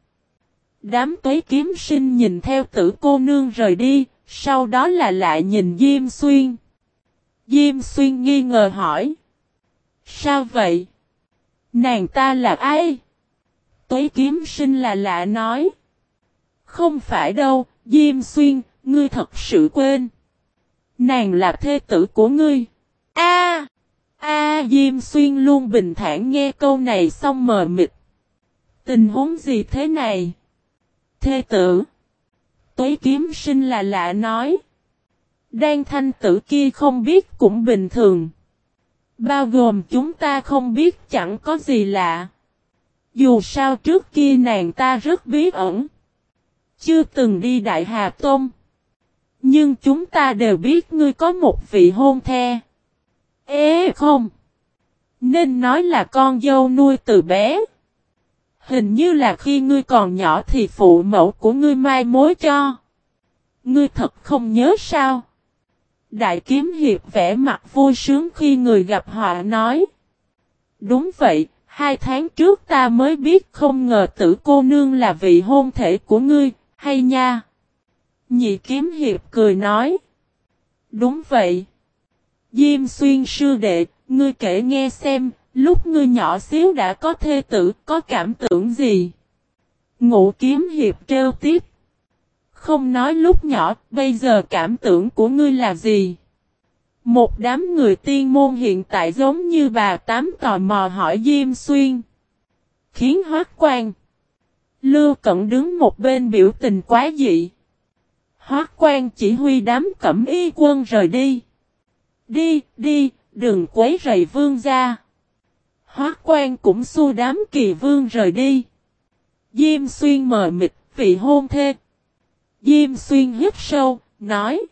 Đám tuế kiếm sinh nhìn theo tử cô nương rời đi, sau đó là lại nhìn Diêm xuyên. Diêm xuyên nghi ngờ hỏi. Sao vậy? Nàng ta là ai? Tuế kiếm sinh là lạ nói. Không phải đâu, Diêm Xuyên, ngươi thật sự quên. Nàng là thê tử của ngươi. A, A Diêm Xuyên luôn bình thản nghe câu này xong mờ mịt. Tình huống gì thế này? Thê tử. Tuế kiếm sinh là lạ nói. Đan thanh tử kia không biết cũng bình thường. Bao gồm chúng ta không biết chẳng có gì lạ. Dù sao trước kia nàng ta rất bí ẩn chưa từng đi Đại Hà Tôn. Nhưng chúng ta đều biết ngươi có một vị hôn the. Ê không! Nên nói là con dâu nuôi từ bé. Hình như là khi ngươi còn nhỏ thì phụ mẫu của ngươi mai mối cho. Ngươi thật không nhớ sao? Đại kiếm hiệp vẽ mặt vui sướng khi người gặp họ nói. Đúng vậy, hai tháng trước ta mới biết không ngờ tử cô nương là vị hôn thể của ngươi, hay nha? Nhị kiếm hiệp cười nói. Đúng vậy. Diêm xuyên sư đệ, ngươi kể nghe xem, lúc ngươi nhỏ xíu đã có thê tử, có cảm tưởng gì? Ngũ kiếm hiệp trêu tiếp. Không nói lúc nhỏ, bây giờ cảm tưởng của ngươi là gì? Một đám người tiên môn hiện tại giống như bà tám tò mò hỏi Diêm Xuyên. Khiến hoác quan. Lưu Cẩn đứng một bên biểu tình quá dị. Hoác quan chỉ huy đám cẩm y quân rời đi. Đi, đi, đừng quấy rầy vương ra. Hoác quan cũng xua đám kỳ vương rời đi. Diêm xuyên mời mịt vị hôn thê. Diêm xuyên hít sâu, nói.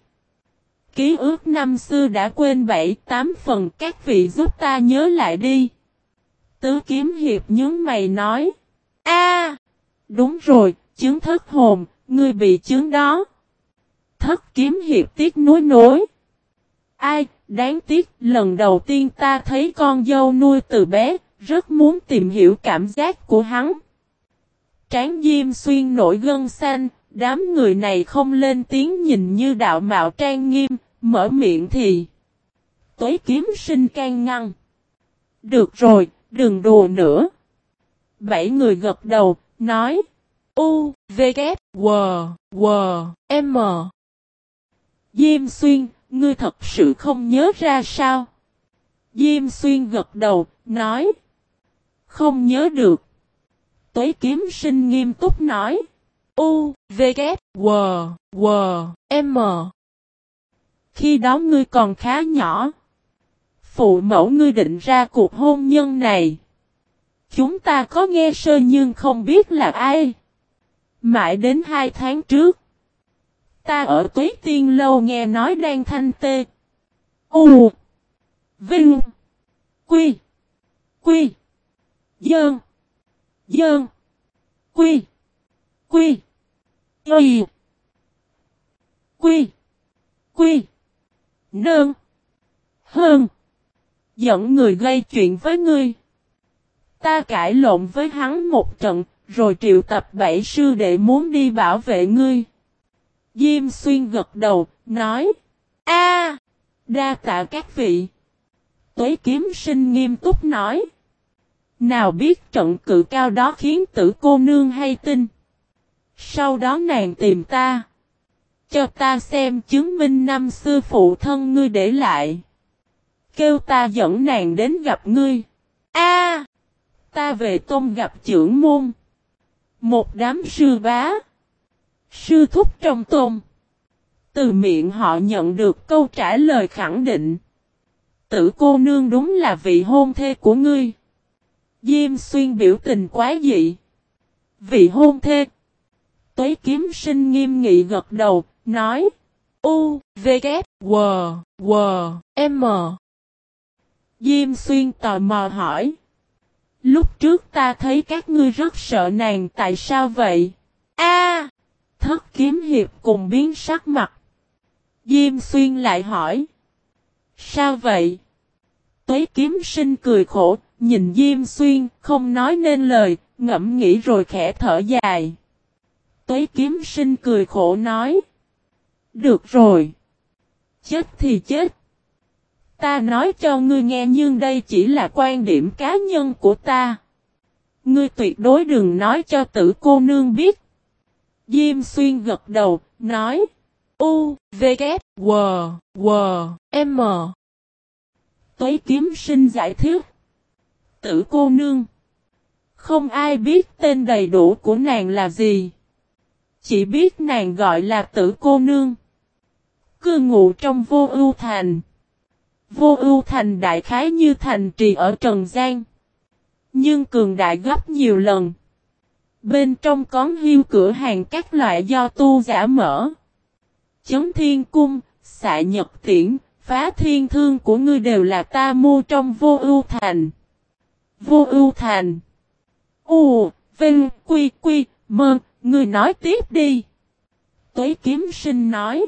Ký ức năm xưa đã quên bảy tám phần các vị giúp ta nhớ lại đi. Tứ kiếm hiệp nhướng mày nói. a đúng rồi, chứng thất hồn, ngươi bị chứng đó. Thất kiếm hiệp tiếc nối nối. Ai, đáng tiếc, lần đầu tiên ta thấy con dâu nuôi từ bé, rất muốn tìm hiểu cảm giác của hắn. Tráng Diêm Xuyên nổi gân xanh, đám người này không lên tiếng nhìn như đạo mạo trang nghiêm, mở miệng thì. Tối kiếm sinh can ngăn. Được rồi, đừng đùa nữa. Bảy người gật đầu, nói. U, V, K, W, W, M. Diêm Xuyên, ngươi thật sự không nhớ ra sao? Diêm Xuyên gật đầu, nói. Không nhớ được. Tuế kiếm sinh nghiêm túc nói. U, V, K, W, W, M. Khi đó ngươi còn khá nhỏ. Phụ mẫu ngươi định ra cuộc hôn nhân này. Chúng ta có nghe sơ nhưng không biết là ai. Mãi đến hai tháng trước. Ta ở Tuế Tiên Lâu nghe nói đang thanh tê. U. Vinh. Quy. Quy. Dơn. Dơn. Quy. Quy. Y. Quy. Quy. Nơn. Hơn. Dẫn người gây chuyện với ngươi. Ta cãi lộn với hắn một trận, rồi triệu tập bảy sư đệ muốn đi bảo vệ ngươi. Diêm xuyên gật đầu, nói. a đa tạ các vị. Tuế kiếm sinh nghiêm túc nói. Nào biết trận cự cao đó khiến tử cô nương hay tin. Sau đó nàng tìm ta. Cho ta xem chứng minh năm sư phụ thân ngươi để lại. Kêu ta dẫn nàng đến gặp ngươi. A, Ta về tôn gặp trưởng môn. Một đám sư bá. Sư thúc trong tôn. Từ miệng họ nhận được câu trả lời khẳng định. Tử cô nương đúng là vị hôn thê của ngươi. Diêm xuyên biểu tình quá dị. Vị hôn thê. Tuế kiếm sinh nghiêm nghị gật đầu, nói. U, V, K, W, W, M. Diêm xuyên tò mò hỏi. Lúc trước ta thấy các ngươi rất sợ nàng tại sao vậy? A, Thất kiếm hiệp cùng biến sắc mặt. Diêm xuyên lại hỏi. Sao vậy? Tuế kiếm sinh cười khổ, nhìn Diêm xuyên, không nói nên lời, ngẫm nghĩ rồi khẽ thở dài. Tuế kiếm sinh cười khổ nói. Được rồi. Chết thì chết. Ta nói cho ngươi nghe nhưng đây chỉ là quan điểm cá nhân của ta. Ngươi tuyệt đối đừng nói cho tử cô nương biết. Diêm xuyên gật đầu, nói. U, V, K, W, W, M. Tuế kiếm sinh giải thích. Tử cô nương. Không ai biết tên đầy đủ của nàng là gì. Chỉ biết nàng gọi là tử cô nương. Cư ngụ trong vô ưu thành. Vô ưu thành đại khái như thành trì ở Trần Giang. Nhưng cường đại gấp nhiều lần. Bên trong có hiu cửa hàng các loại do tu giả mở. Chấn thiên cung, xạ nhật tiễn, phá thiên thương của ngươi đều là ta mua trong vô ưu thành. Vô ưu thành. U, Vinh, Quy, Quy, Mơ, người nói tiếp đi. Tuế kiếm sinh nói.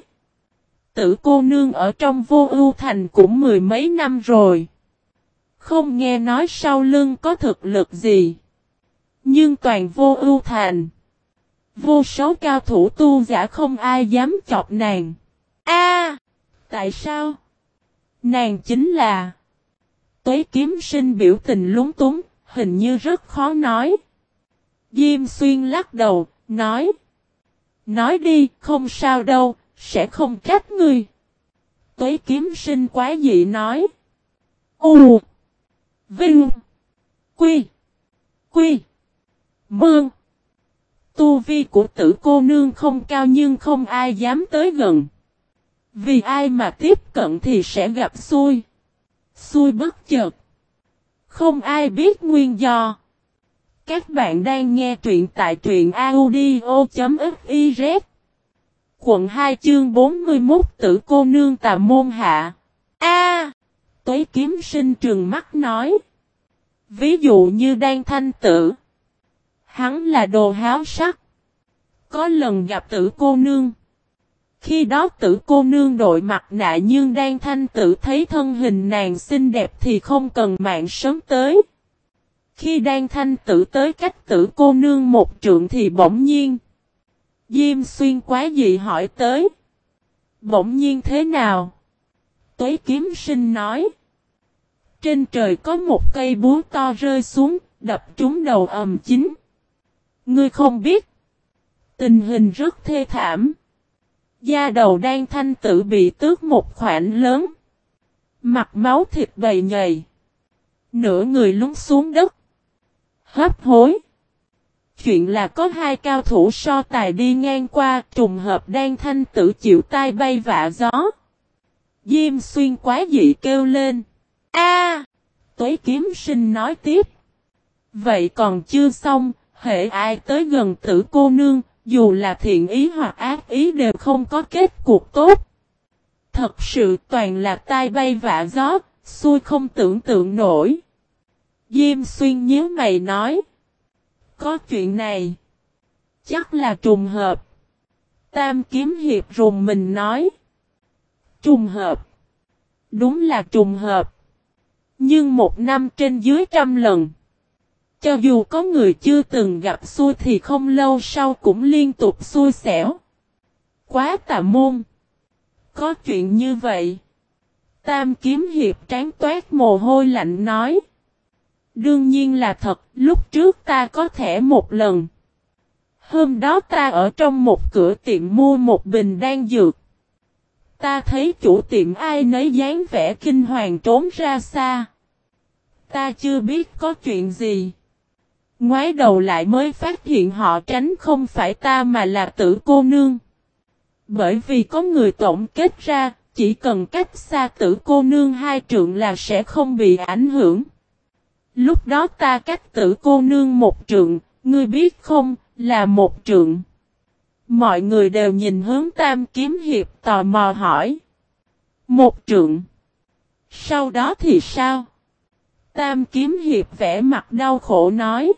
Tử cô nương ở trong vô ưu thành cũng mười mấy năm rồi. Không nghe nói sau lưng có thực lực gì. Nhưng toàn vô ưu thành. Vô số cao thủ tu giả không ai dám chọc nàng. A, Tại sao? Nàng chính là... Tuế kiếm sinh biểu tình lúng túng, hình như rất khó nói. Diêm xuyên lắc đầu, nói. Nói đi, không sao đâu, sẽ không trách ngươi. Tuế kiếm sinh quá dị nói. U. Vinh. Quy. Quy. Mương. Tu vi của tử cô nương không cao nhưng không ai dám tới gần. Vì ai mà tiếp cận thì sẽ gặp xui. Xui bất chợt. Không ai biết nguyên do. Các bạn đang nghe truyện tại truyện audio.fif Quận 2 chương 41 tử cô nương tà môn hạ. A, Tuế kiếm sinh trường mắt nói. Ví dụ như đang thanh tử. Hắn là đồ háo sắc. Có lần gặp tử cô nương. Khi đó tử cô nương đội mặt nạ nhưng đang thanh tử thấy thân hình nàng xinh đẹp thì không cần mạng sớm tới. Khi đang thanh tử tới cách tử cô nương một trượng thì bỗng nhiên. Diêm xuyên quá dị hỏi tới. Bỗng nhiên thế nào? Tuế kiếm sinh nói. Trên trời có một cây búa to rơi xuống, đập trúng đầu ầm chính. Ngươi không biết. Tình hình rất thê thảm. Da đầu đang thanh tử bị tước một khoản lớn. Mặt máu thịt bầy nhầy. Nửa người lúng xuống đất hấp hối. Chuyện là có hai cao thủ so tài đi ngang qua trùng hợp đang thanh tử chịu tai bay vạ gió. Diêm xuyên quá dị kêu lên. A, Tuế kiếm sinh nói tiếp. Vậy còn chưa xong, hệ ai tới gần tử cô nương, dù là thiện ý hoặc ác ý đều không có kết cuộc tốt. Thật sự toàn là tai bay vạ gió, xui không tưởng tượng nổi. Diêm xuyên nhớ mày nói. Có chuyện này. Chắc là trùng hợp. Tam kiếm hiệp rùng mình nói. Trùng hợp. Đúng là trùng hợp. Nhưng một năm trên dưới trăm lần. Cho dù có người chưa từng gặp xui thì không lâu sau cũng liên tục xui xẻo. Quá tà môn. Có chuyện như vậy. Tam kiếm hiệp tráng toát mồ hôi lạnh nói. Đương nhiên là thật, lúc trước ta có thể một lần. Hôm đó ta ở trong một cửa tiệm mua một bình đan dược. Ta thấy chủ tiệm ai nấy dáng vẻ kinh hoàng trốn ra xa. Ta chưa biết có chuyện gì. Ngoái đầu lại mới phát hiện họ tránh không phải ta mà là tử cô nương. Bởi vì có người tổng kết ra, chỉ cần cách xa tử cô nương hai trượng là sẽ không bị ảnh hưởng. Lúc đó ta cách tử cô nương một trượng, ngươi biết không, là một trượng. Mọi người đều nhìn hướng tam kiếm hiệp tò mò hỏi. Một trượng. Sau đó thì sao? Tam kiếm hiệp vẽ mặt đau khổ nói.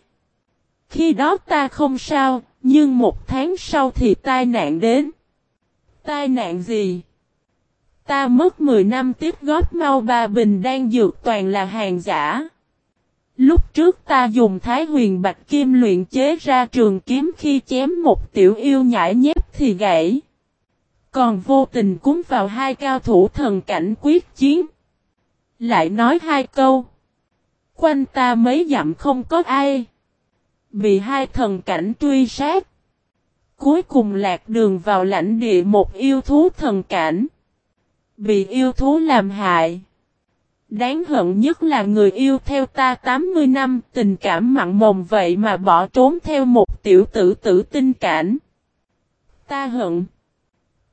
Khi đó ta không sao, nhưng một tháng sau thì tai nạn đến. Tai nạn gì? Ta mất 10 năm tiếp góp mau ba bình đang dược toàn là hàng giả. Lúc trước ta dùng thái huyền bạch kim luyện chế ra trường kiếm khi chém một tiểu yêu nhãi nhép thì gãy. Còn vô tình cúng vào hai cao thủ thần cảnh quyết chiến. Lại nói hai câu. Quanh ta mấy dặm không có ai. Bị hai thần cảnh truy sát. Cuối cùng lạc đường vào lãnh địa một yêu thú thần cảnh. Bị yêu thú làm hại. Đáng hận nhất là người yêu theo ta 80 năm tình cảm mặn mồng vậy mà bỏ trốn theo một tiểu tử tử tinh cảnh. Ta hận.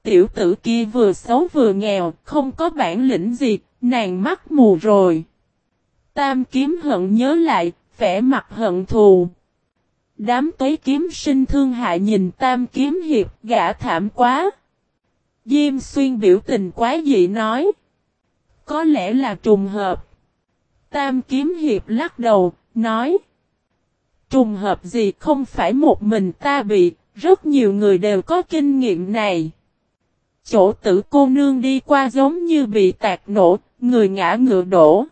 Tiểu tử kia vừa xấu vừa nghèo, không có bản lĩnh gì, nàng mắt mù rồi. Tam kiếm hận nhớ lại, vẻ mặt hận thù. Đám tuế kiếm sinh thương hại nhìn tam kiếm hiệp gã thảm quá. Diêm xuyên biểu tình quá dị nói. Có lẽ là trùng hợp. Tam kiếm hiệp lắc đầu, nói. Trùng hợp gì không phải một mình ta bị, rất nhiều người đều có kinh nghiệm này. Chỗ tử cô nương đi qua giống như bị tạc nổ, người ngã ngựa đổ.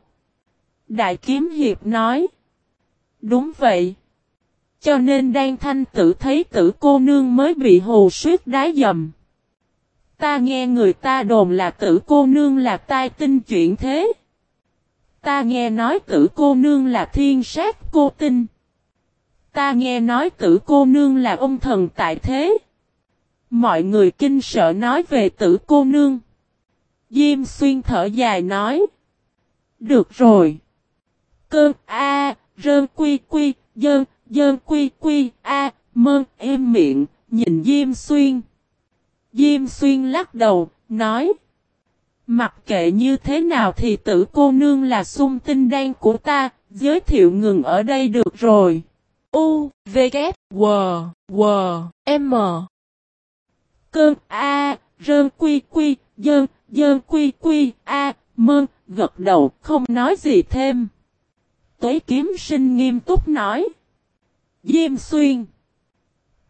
Đại kiếm hiệp nói. Đúng vậy. Cho nên đang thanh tử thấy tử cô nương mới bị hồ suyết đá dầm. Ta nghe người ta đồn là tử cô nương là tai tinh chuyện thế. Ta nghe nói tử cô nương là thiên sát cô tinh. Ta nghe nói tử cô nương là ông thần tại thế. Mọi người kinh sợ nói về tử cô nương. Diêm xuyên thở dài nói. Được rồi. Cơn A, rơn quy quy, dơn, dơn quy quy, A, mơn em miệng, nhìn Diêm xuyên. Diêm xuyên lắc đầu, nói. Mặc kệ như thế nào thì tử cô nương là sung tinh đan của ta, giới thiệu ngừng ở đây được rồi. U, V, K, W, W, M. Cơn A, rơn quy quy, dơn, dơn quy quy, A, mơn, gật đầu, không nói gì thêm. Tuế kiếm sinh nghiêm túc nói. Diêm xuyên.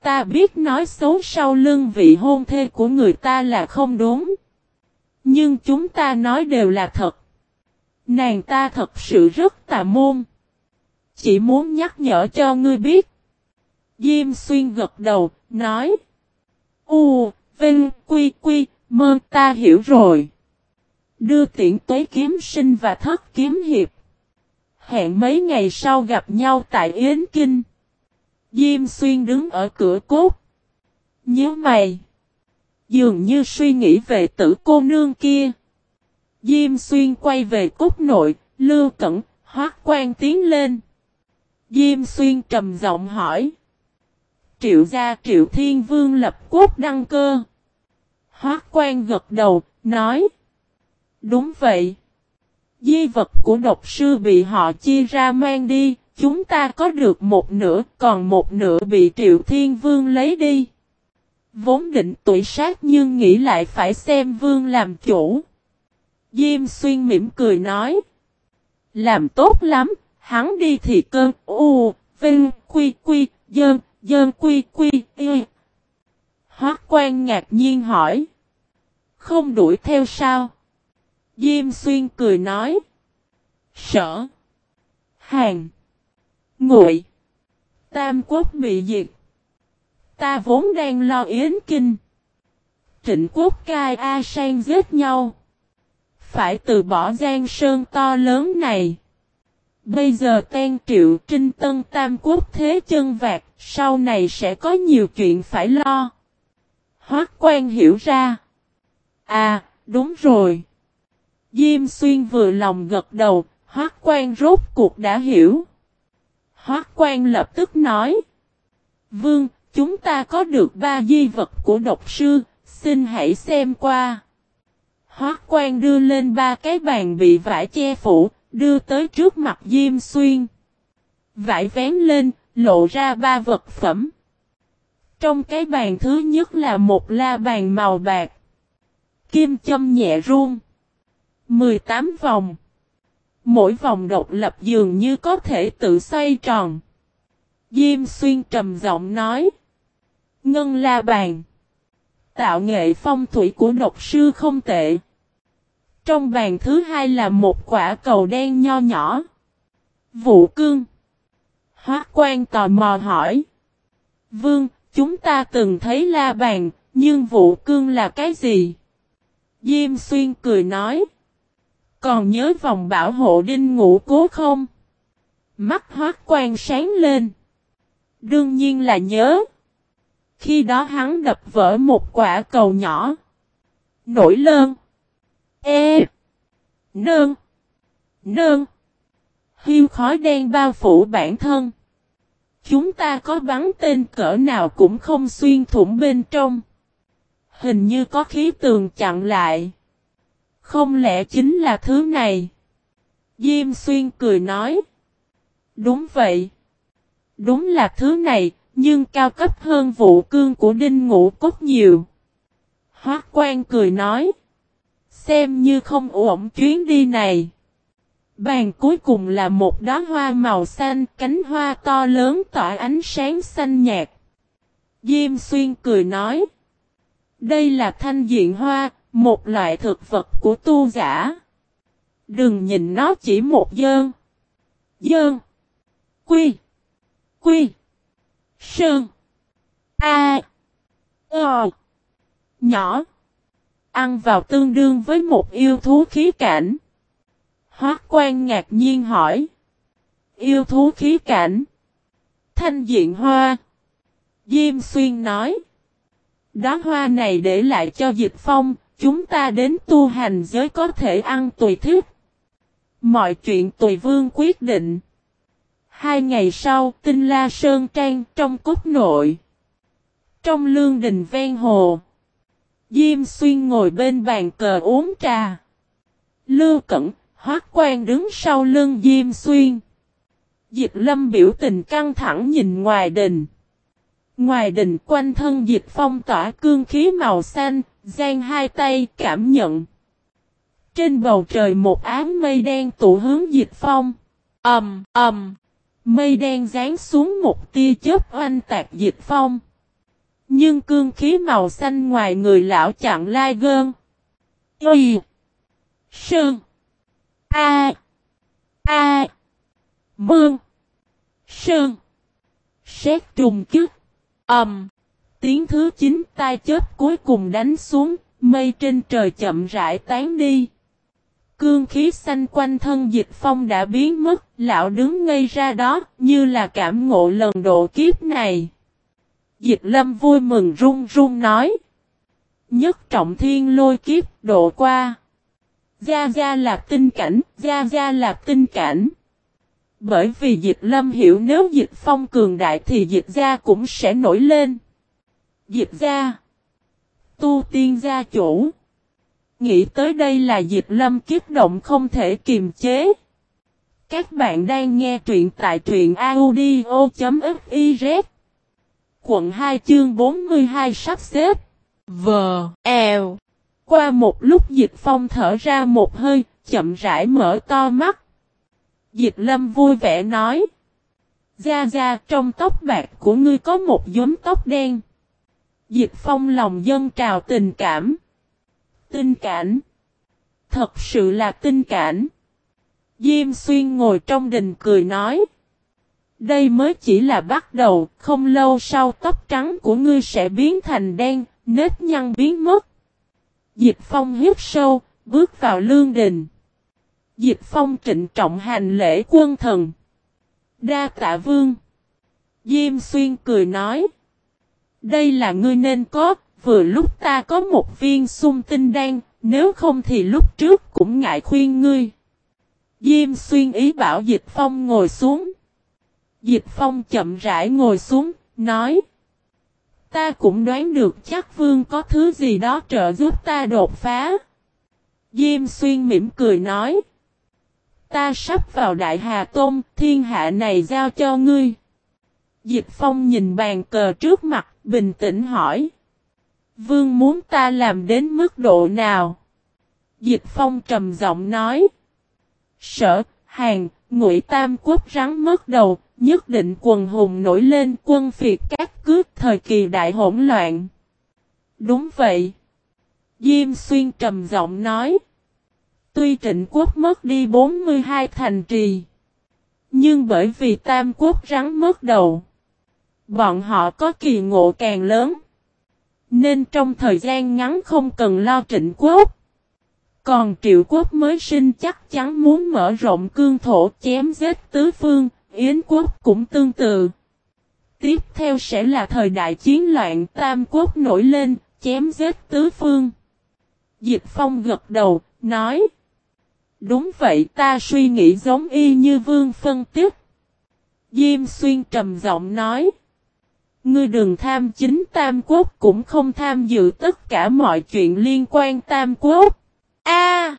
Ta biết nói xấu sau lưng vị hôn thê của người ta là không đúng. Nhưng chúng ta nói đều là thật. Nàng ta thật sự rất tà môn. Chỉ muốn nhắc nhở cho ngươi biết. Diêm xuyên gật đầu, nói. U, Vinh, Quy, Quy, Mơ ta hiểu rồi. Đưa tiễn tuế kiếm sinh và thất kiếm hiệp. Hẹn mấy ngày sau gặp nhau tại Yến Kinh. Diêm xuyên đứng ở cửa cốt. Nhớ mày. Dường như suy nghĩ về tử cô nương kia. Diêm xuyên quay về cốt nội, lưu cẩn, hoác quan tiến lên. Diêm xuyên trầm giọng hỏi. Triệu gia triệu thiên vương lập quốc đăng cơ. Hoác quan gật đầu, nói. Đúng vậy. Di vật của độc sư bị họ chia ra mang đi, chúng ta có được một nửa, còn một nửa bị triệu thiên vương lấy đi. Vốn định tuổi sát nhưng nghĩ lại phải xem vương làm chủ. Diêm xuyên mỉm cười nói. Làm tốt lắm, hắn đi thì cơn, u, vinh, quy quy, dơn, dơn quy quy, y. Hoác quan ngạc nhiên hỏi. Không đuổi theo sao? Diêm xuyên cười nói. Sở. Hàng. Nguội. Tam quốc bị diệt. Ta vốn đang lo yến kinh. Trịnh quốc cai A Sang giết nhau. Phải từ bỏ Giang sơn to lớn này. Bây giờ ten triệu trinh tân tam quốc thế chân vạc, sau này sẽ có nhiều chuyện phải lo. Hoác quan hiểu ra. À, đúng rồi. Diêm xuyên vừa lòng gật đầu, hoác quan rốt cuộc đã hiểu. Hoác quan lập tức nói. Vương, chúng ta có được ba di vật của độc sư, xin hãy xem qua. Hoác quan đưa lên ba cái bàn bị vải che phủ, đưa tới trước mặt Diêm Xuyên. Vải vén lên, lộ ra ba vật phẩm. Trong cái bàn thứ nhất là một la bàn màu bạc. Kim châm nhẹ run. 18 vòng. Mỗi vòng độc lập dường như có thể tự xoay tròn. Diêm xuyên trầm giọng nói. Ngân la bàn. Tạo nghệ phong thủy của độc sư không tệ. Trong bàn thứ hai là một quả cầu đen nho nhỏ. Vũ cương. hóa quan tò mò hỏi. Vương, chúng ta từng thấy la bàn, nhưng vũ cương là cái gì? Diêm xuyên cười nói. Còn nhớ vòng bảo hộ đinh ngũ cố không? Mắt hoác quan sáng lên. Đương nhiên là nhớ. Khi đó hắn đập vỡ một quả cầu nhỏ. Nổi lơn. E. Nơn. Nơn. Hiêu khói đen bao phủ bản thân. Chúng ta có bắn tên cỡ nào cũng không xuyên thủng bên trong. Hình như có khí tường chặn lại. Không lẽ chính là thứ này? Diêm xuyên cười nói. Đúng vậy. Đúng là thứ này, nhưng cao cấp hơn vụ cương của đinh ngũ cốt nhiều. Hoác quan cười nói. Xem như không ổn chuyến đi này. Bàn cuối cùng là một đóa hoa màu xanh, cánh hoa to lớn tỏa ánh sáng xanh nhạt. Diêm xuyên cười nói. Đây là thanh diện hoa, một loại thực vật của tu giả. Đừng nhìn nó chỉ một dơn. Dơn. Quy. Quy. Sơn. A. Ờ. Nhỏ. Ăn vào tương đương với một yêu thú khí cảnh. Hoác quan ngạc nhiên hỏi. Yêu thú khí cảnh. Thanh diện hoa. Diêm xuyên nói. Đó hoa này để lại cho dịch phong, chúng ta đến tu hành giới có thể ăn tùy thích. Mọi chuyện tùy vương quyết định. Hai ngày sau, tinh la sơn trang trong cốt nội. Trong lương đình ven hồ. Diêm xuyên ngồi bên bàn cờ uống trà. Lưu cẩn, hoác quan đứng sau lưng Diêm xuyên. Dịch lâm biểu tình căng thẳng nhìn ngoài đình. Ngoài đình quanh thân dịch phong tỏa cương khí màu xanh, giang hai tay cảm nhận. Trên bầu trời một ám mây đen tụ hướng dịch phong. Ẩm ầm, mây đen rán xuống một tia chớp oanh tạc dịch phong. Nhưng cương khí màu xanh ngoài người lão chặn lai gơn. Y. Sơn. A. A. Mương. Sơn. Xét trùng chức. Ẩm tiếng thứ 9 tai chết cuối cùng đánh xuống, mây trên trời chậm rãi tán đi. Cương khí xanh quanh thân dịch phong đã biến mất, lão đứng ngây ra đó, như là cảm ngộ lần độ kiếp này. Dịch lâm vui mừng run run nói. Nhất trọng thiên lôi kiếp độ qua. Gia Gia là tinh cảnh, Gia Gia là tinh cảnh. Bởi vì dịch lâm hiểu nếu dịch phong cường đại thì dịch gia cũng sẽ nổi lên. Dịch gia. Tu tiên gia chủ. Nghĩ tới đây là dịch lâm kiếp động không thể kiềm chế. Các bạn đang nghe truyện tại truyện audio.fiz. Quận 2 chương 42 sắp xếp. V. Eo. Qua một lúc dịch phong thở ra một hơi, chậm rãi mở to mắt. Dịch lâm vui vẻ nói. Gia Gia trong tóc bạc của ngươi có một giống tóc đen. Diệp phong lòng dân trào tình cảm. Tinh cảnh. Thật sự là tinh cảnh. Diêm xuyên ngồi trong đình cười nói. Đây mới chỉ là bắt đầu, không lâu sau tóc trắng của ngươi sẽ biến thành đen, nếp nhăn biến mất. Diệp phong hiếp sâu, bước vào lương đình. Diệp phong trịnh trọng hành lễ quân thần. Đa tạ vương. Diêm xuyên cười nói. Đây là ngươi nên có, vừa lúc ta có một viên sung tinh đan, nếu không thì lúc trước cũng ngại khuyên ngươi. Diêm xuyên ý bảo Dịch Phong ngồi xuống. Dịch Phong chậm rãi ngồi xuống, nói. Ta cũng đoán được chắc vương có thứ gì đó trợ giúp ta đột phá. Diêm xuyên mỉm cười nói. Ta sắp vào Đại Hà Tôn, thiên hạ này giao cho ngươi. Dịch Phong nhìn bàn cờ trước mặt, bình tĩnh hỏi. Vương muốn ta làm đến mức độ nào? Dịch Phong trầm giọng nói. Sở, hàng, ngụy tam quốc rắn mất đầu, nhất định quần hùng nổi lên quân phiệt các cướp thời kỳ đại hỗn loạn. Đúng vậy. Diêm xuyên trầm giọng nói. Tuy trịnh quốc mất đi 42 thành trì. Nhưng bởi vì tam quốc rắn mất đầu. Bọn họ có kỳ ngộ càng lớn. Nên trong thời gian ngắn không cần lo trịnh quốc. Còn triệu quốc mới sinh chắc chắn muốn mở rộng cương thổ chém giết tứ phương, Yến quốc cũng tương tự. Tiếp theo sẽ là thời đại chiến loạn tam quốc nổi lên, chém giết tứ phương. Dịch phong gật đầu, nói. Đúng vậy ta suy nghĩ giống y như vương phân tích. Diêm xuyên trầm giọng nói. Ngươi đừng tham chính Tam Quốc cũng không tham dự tất cả mọi chuyện liên quan Tam Quốc. A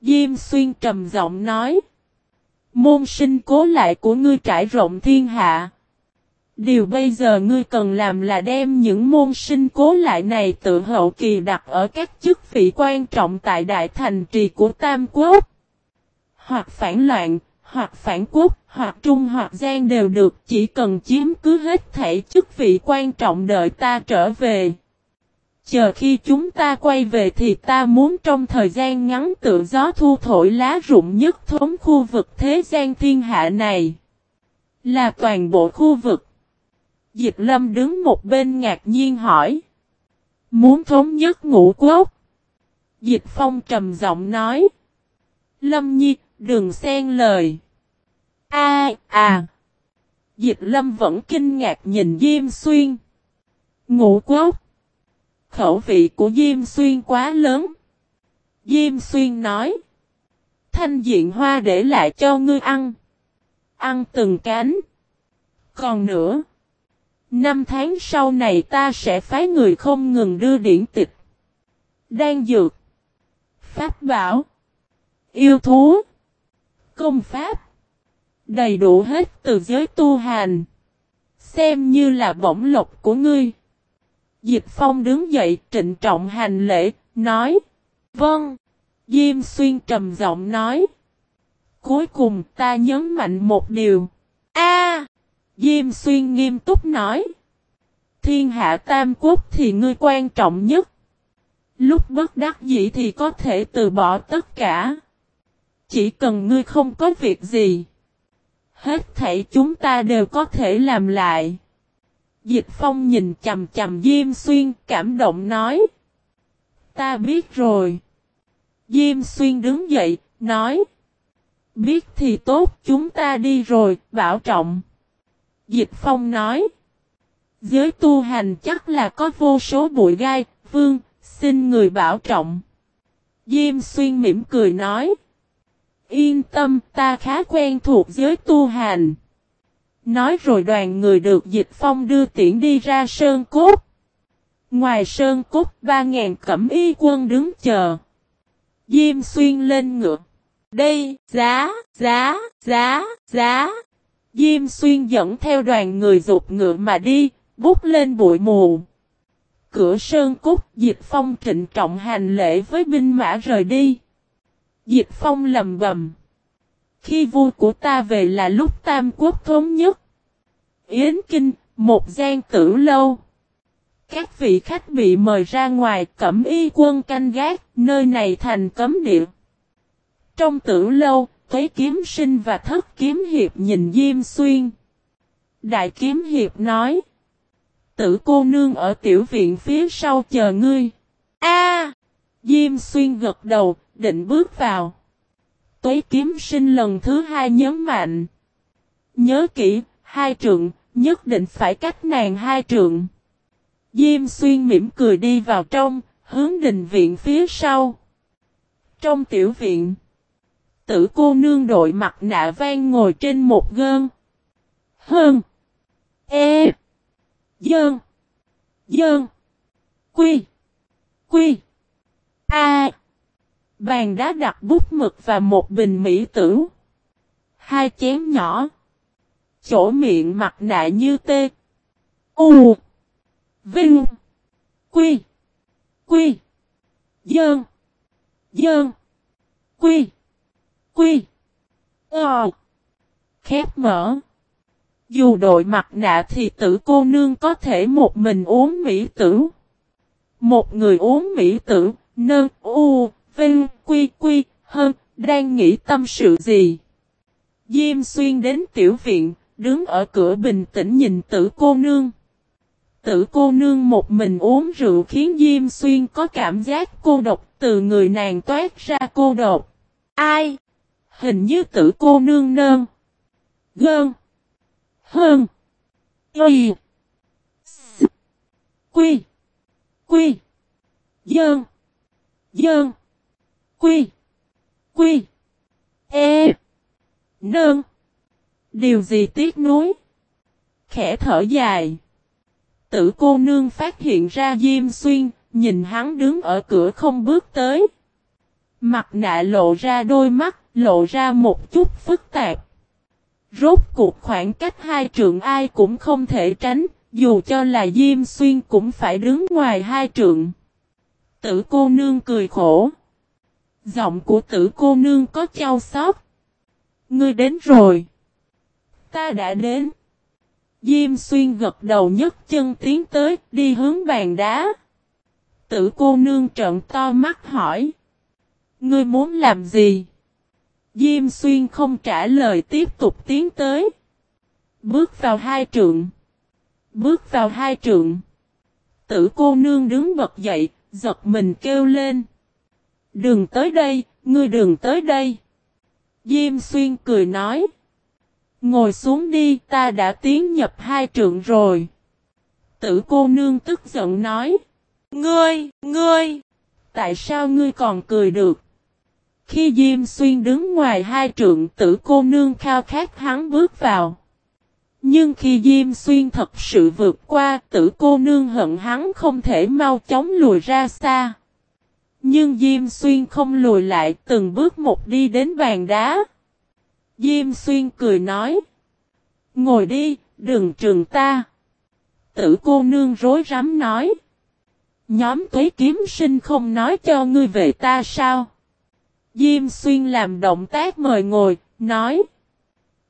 Diêm xuyên trầm giọng nói. Môn sinh cố lại của ngươi trải rộng thiên hạ. Điều bây giờ ngươi cần làm là đem những môn sinh cố lại này tự hậu kỳ đặt ở các chức vị quan trọng tại đại thành trì của Tam Quốc. hoặc phản loạn, hoặc phản quốc, hoặc trung hoặc gian đều được, chỉ cần chiếm cứ hết thể chức vị quan trọng đợi ta trở về. Chờ khi chúng ta quay về thì ta muốn trong thời gian ngắn tự gió thu thổi lá rụng nhất thống khu vực thế gian thiên hạ này. Là toàn bộ khu vực. Dịch lâm đứng một bên ngạc nhiên hỏi. Muốn thống nhất ngũ quốc. Dịch phong trầm giọng nói. Lâm nhi, đừng xen lời. A à. Dịch lâm vẫn kinh ngạc nhìn Diêm Xuyên. Ngũ quốc. Khẩu vị của Diêm Xuyên quá lớn. Diêm Xuyên nói. Thanh diện hoa để lại cho ngươi ăn. Ăn từng cánh. Còn nữa. Năm tháng sau này ta sẽ phái người không ngừng đưa điển tịch. Đang dược. Pháp bảo. Yêu thú. Công pháp. Đầy đủ hết từ giới tu hành. Xem như là bổng lộc của ngươi. Dịch Phong đứng dậy trịnh trọng hành lễ, nói. Vâng. Diêm Xuyên trầm giọng nói. Cuối cùng ta nhấn mạnh một điều. A. Diêm Xuyên nghiêm túc nói. Thiên hạ tam quốc thì ngươi quan trọng nhất. Lúc bất đắc dĩ thì có thể từ bỏ tất cả. Chỉ cần ngươi không có việc gì. Hết thảy chúng ta đều có thể làm lại. Dịch Phong nhìn chầm chầm Diêm Xuyên cảm động nói. Ta biết rồi. Diêm Xuyên đứng dậy, nói. Biết thì tốt, chúng ta đi rồi, bảo trọng. Dịch Phong nói. Giới tu hành chắc là có vô số bụi gai, vương, xin người bảo trọng. Diêm Xuyên mỉm cười nói. Yên tâm, ta khá quen thuộc giới tu hành. Nói rồi đoàn người được dịch phong đưa tiễn đi ra Sơn Cốt. Ngoài Sơn Cốt, ba ngàn cẩm y quân đứng chờ. Diêm xuyên lên ngựa. Đây, giá, giá, giá, giá. Diêm xuyên dẫn theo đoàn người rụt ngựa mà đi, bút lên bụi mù. Cửa Sơn Cốt, Dịch Phong trịnh trọng hành lễ với binh mã rời đi. Diệp Phong lầm bầm. Khi vua của ta về là lúc Tam Quốc thống nhất. Yến Kinh, một gian tử lâu. Các vị khách bị mời ra ngoài cẩm y quân canh gác, nơi này thành cấm địa. Trong tử lâu, thấy kiếm sinh và thất kiếm hiệp nhìn Diêm Xuyên. Đại kiếm hiệp nói. Tử cô nương ở tiểu viện phía sau chờ ngươi. A Diêm Xuyên gật đầu, định bước vào. Tuế kiếm sinh lần thứ hai nhấn mạnh. Nhớ kỹ, hai trượng, nhất định phải cách nàng hai trượng. Diêm xuyên mỉm cười đi vào trong, hướng đình viện phía sau. Trong tiểu viện, tử cô nương đội mặt nạ vang ngồi trên một gơn. Hơn. E. Dơn. Dơn. Quy. Quy. A. Bàn đá đặt bút mực và một bình mỹ tử. Hai chén nhỏ. Chỗ miệng mặt nạ như tê. U. Vinh. Quy. Quy. Dơn. Dơn. Quy. Quy. Ờ. Khép mở. Dù đội mặt nạ thì tử cô nương có thể một mình uống mỹ tử. Một người uống mỹ tử, nơ, u, vinh, quy, quy, hơn, đang nghĩ tâm sự gì. Diêm xuyên đến tiểu viện, đứng ở cửa bình tĩnh nhìn tử cô nương. Tử cô nương một mình uống rượu khiến Diêm Xuyên có cảm giác cô độc từ người nàng toát ra cô độc. Ai? Hình như tử cô nương nơn. Gơn. Hơn. Y. Quy. Quy. Dơn. Dơn. Quy. Quy. E. nương, Điều gì tiếc nuối? Khẽ thở dài. Tử cô nương phát hiện ra Diêm Xuyên, nhìn hắn đứng ở cửa không bước tới. Mặt nạ lộ ra đôi mắt, lộ ra một chút phức tạp. Rốt cuộc khoảng cách hai trượng ai cũng không thể tránh, dù cho là Diêm Xuyên cũng phải đứng ngoài hai trượng. Tử cô nương cười khổ. Giọng của tử cô nương có trao xót. ngươi đến rồi. Ta đã đến. Diêm xuyên gật đầu nhấc chân tiến tới, đi hướng bàn đá. Tử cô nương trợn to mắt hỏi. Ngươi muốn làm gì? Diêm xuyên không trả lời tiếp tục tiến tới. Bước vào hai trượng. Bước vào hai trượng. Tử cô nương đứng bật dậy, giật mình kêu lên. Đừng tới đây, ngươi đừng tới đây. Diêm xuyên cười nói. Ngồi xuống đi, ta đã tiến nhập hai trượng rồi. Tử cô nương tức giận nói. Ngươi, ngươi, tại sao ngươi còn cười được? Khi Diêm Xuyên đứng ngoài hai trượng tử cô nương khao khát hắn bước vào. Nhưng khi Diêm Xuyên thật sự vượt qua tử cô nương hận hắn không thể mau chóng lùi ra xa. Nhưng Diêm Xuyên không lùi lại từng bước một đi đến bàn đá. Diêm Xuyên cười nói. Ngồi đi, đừng trừng ta. Tử cô nương rối rắm nói. Nhóm tuế kiếm sinh không nói cho ngươi về ta sao? Diêm xuyên làm động tác mời ngồi, nói.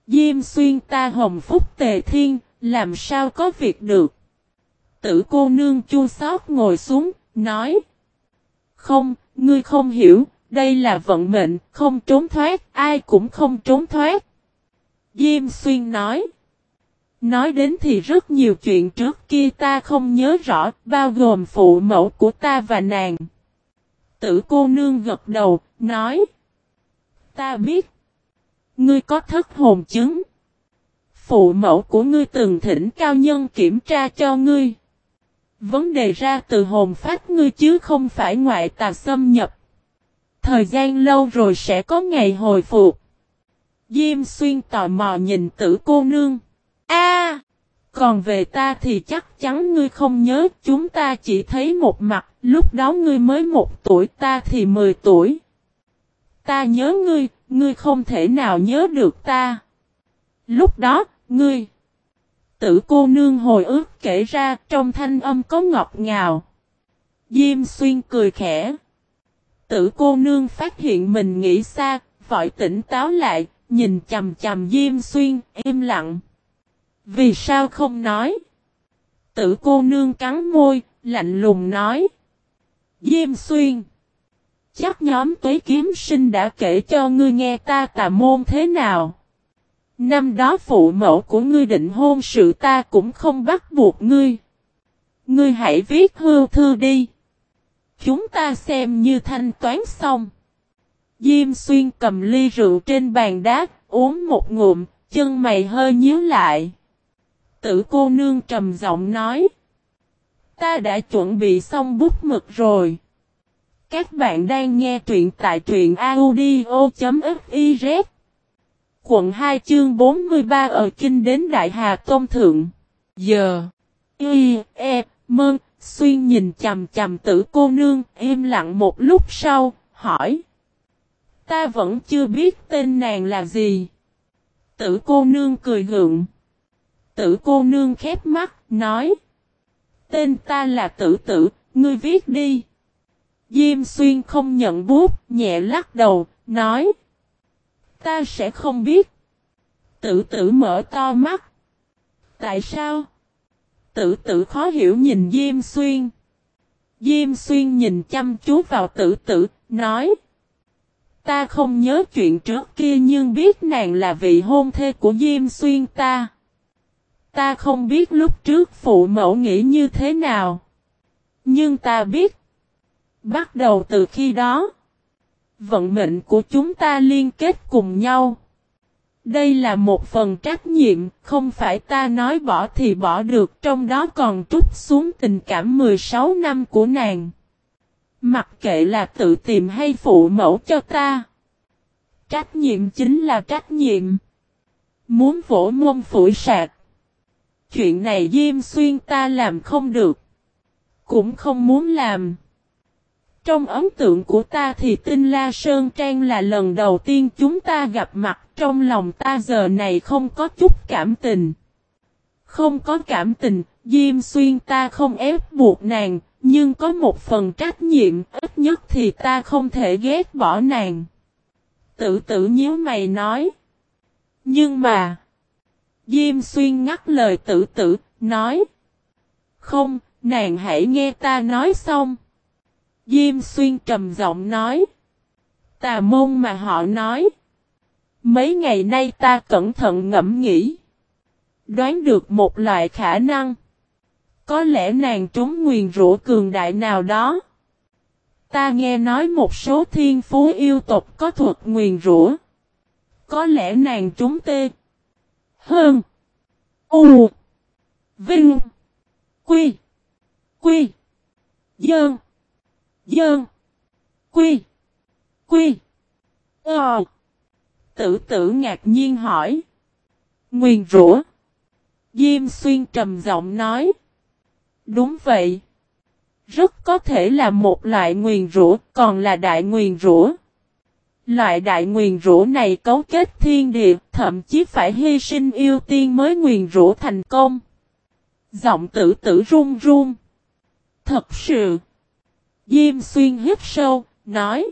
Diêm xuyên ta hồng phúc tề thiên, làm sao có việc được? Tử cô nương chua xót ngồi xuống, nói. Không, ngươi không hiểu, đây là vận mệnh, không trốn thoát, ai cũng không trốn thoát. Diêm xuyên nói. Nói đến thì rất nhiều chuyện trước kia ta không nhớ rõ, bao gồm phụ mẫu của ta và nàng. Tử cô nương gật đầu, nói. Ta biết. Ngươi có thất hồn chứng. Phụ mẫu của ngươi từng thỉnh cao nhân kiểm tra cho ngươi. Vấn đề ra từ hồn phách ngươi chứ không phải ngoại tà xâm nhập. Thời gian lâu rồi sẽ có ngày hồi phục. Diêm xuyên tò mò nhìn tử cô nương. A, còn về ta thì chắc chắn ngươi không nhớ, chúng ta chỉ thấy một mặt, lúc đó ngươi mới một tuổi ta thì mười tuổi. Ta nhớ ngươi, ngươi không thể nào nhớ được ta. Lúc đó, ngươi. Tử cô nương hồi ước kể ra trong thanh âm có ngọt ngào. Diêm xuyên cười khẽ. Tử cô nương phát hiện mình nghĩ xa, vội tỉnh táo lại, nhìn chầm chầm Diêm xuyên, im lặng. Vì sao không nói? Tử cô nương cắn môi, lạnh lùng nói. Diêm xuyên. Chắc nhóm tuế kiếm sinh đã kể cho ngươi nghe ta tà môn thế nào. Năm đó phụ mẫu của ngươi định hôn sự ta cũng không bắt buộc ngươi. Ngươi hãy viết hưu thư đi. Chúng ta xem như thanh toán xong. Diêm xuyên cầm ly rượu trên bàn đá, uống một ngụm, chân mày hơi nhíu lại. Tử cô nương trầm giọng nói. Ta đã chuẩn bị xong bút mực rồi. Các bạn đang nghe truyện tại truyện audio.fif Quận 2 chương 43 ở Kinh đến Đại Hà Tôn Thượng. Giờ. Y, E, Mơn, Xuyên nhìn chầm chầm tử cô nương, im lặng một lúc sau, hỏi. Ta vẫn chưa biết tên nàng là gì. Tử cô nương cười gượng. Tử cô nương khép mắt, nói. Tên ta là tử tử, ngươi viết đi. Diêm xuyên không nhận bút, nhẹ lắc đầu, nói. Ta sẽ không biết. Tử tử mở to mắt. Tại sao? Tử tử khó hiểu nhìn Diêm xuyên. Diêm xuyên nhìn chăm chú vào tử tử, nói. Ta không nhớ chuyện trước kia nhưng biết nàng là vị hôn thê của Diêm xuyên ta. Ta không biết lúc trước phụ mẫu nghĩ như thế nào. Nhưng ta biết. Bắt đầu từ khi đó. Vận mệnh của chúng ta liên kết cùng nhau. Đây là một phần trách nhiệm, không phải ta nói bỏ thì bỏ được, trong đó còn trút xuống tình cảm 16 năm của nàng. Mặc kệ là tự tìm hay phụ mẫu cho ta. Trách nhiệm chính là trách nhiệm. Muốn vỗ mông phủi sạc. Chuyện này Diêm Xuyên ta làm không được. Cũng không muốn làm. Trong ấn tượng của ta thì Tinh La Sơn Trang là lần đầu tiên chúng ta gặp mặt trong lòng ta giờ này không có chút cảm tình. Không có cảm tình, Diêm Xuyên ta không ép buộc nàng, nhưng có một phần trách nhiệm, ít nhất thì ta không thể ghét bỏ nàng. Tự tử nhíu mày nói. Nhưng mà, Diêm Xuyên ngắt lời tự tử, nói. Không, nàng hãy nghe ta nói xong. Diêm Xuyên trầm giọng nói. Tà môn mà họ nói. Mấy ngày nay ta cẩn thận ngẫm nghĩ. Đoán được một loại khả năng. Có lẽ nàng trúng nguyền rũ cường đại nào đó. Ta nghe nói một số thiên phú yêu tộc có thuật nguyền rũ. Có lẽ nàng trúng tê. Hơn. U. Vinh. Quy. Quy. Dơn. Dơn. Quy. Quy. Ờ. Tử tử ngạc nhiên hỏi. Nguyền rủa. Diêm xuyên trầm giọng nói. Đúng vậy. Rất có thể là một loại nguyền rủa, còn là đại nguyền rủa. Loại đại nguyền rủa này cấu kết thiên địa, thậm chí phải hy sinh yêu tiên mới nguyền rủa thành công. Giọng tử tử run run. Thật sự. Diêm xuyên hít sâu, nói.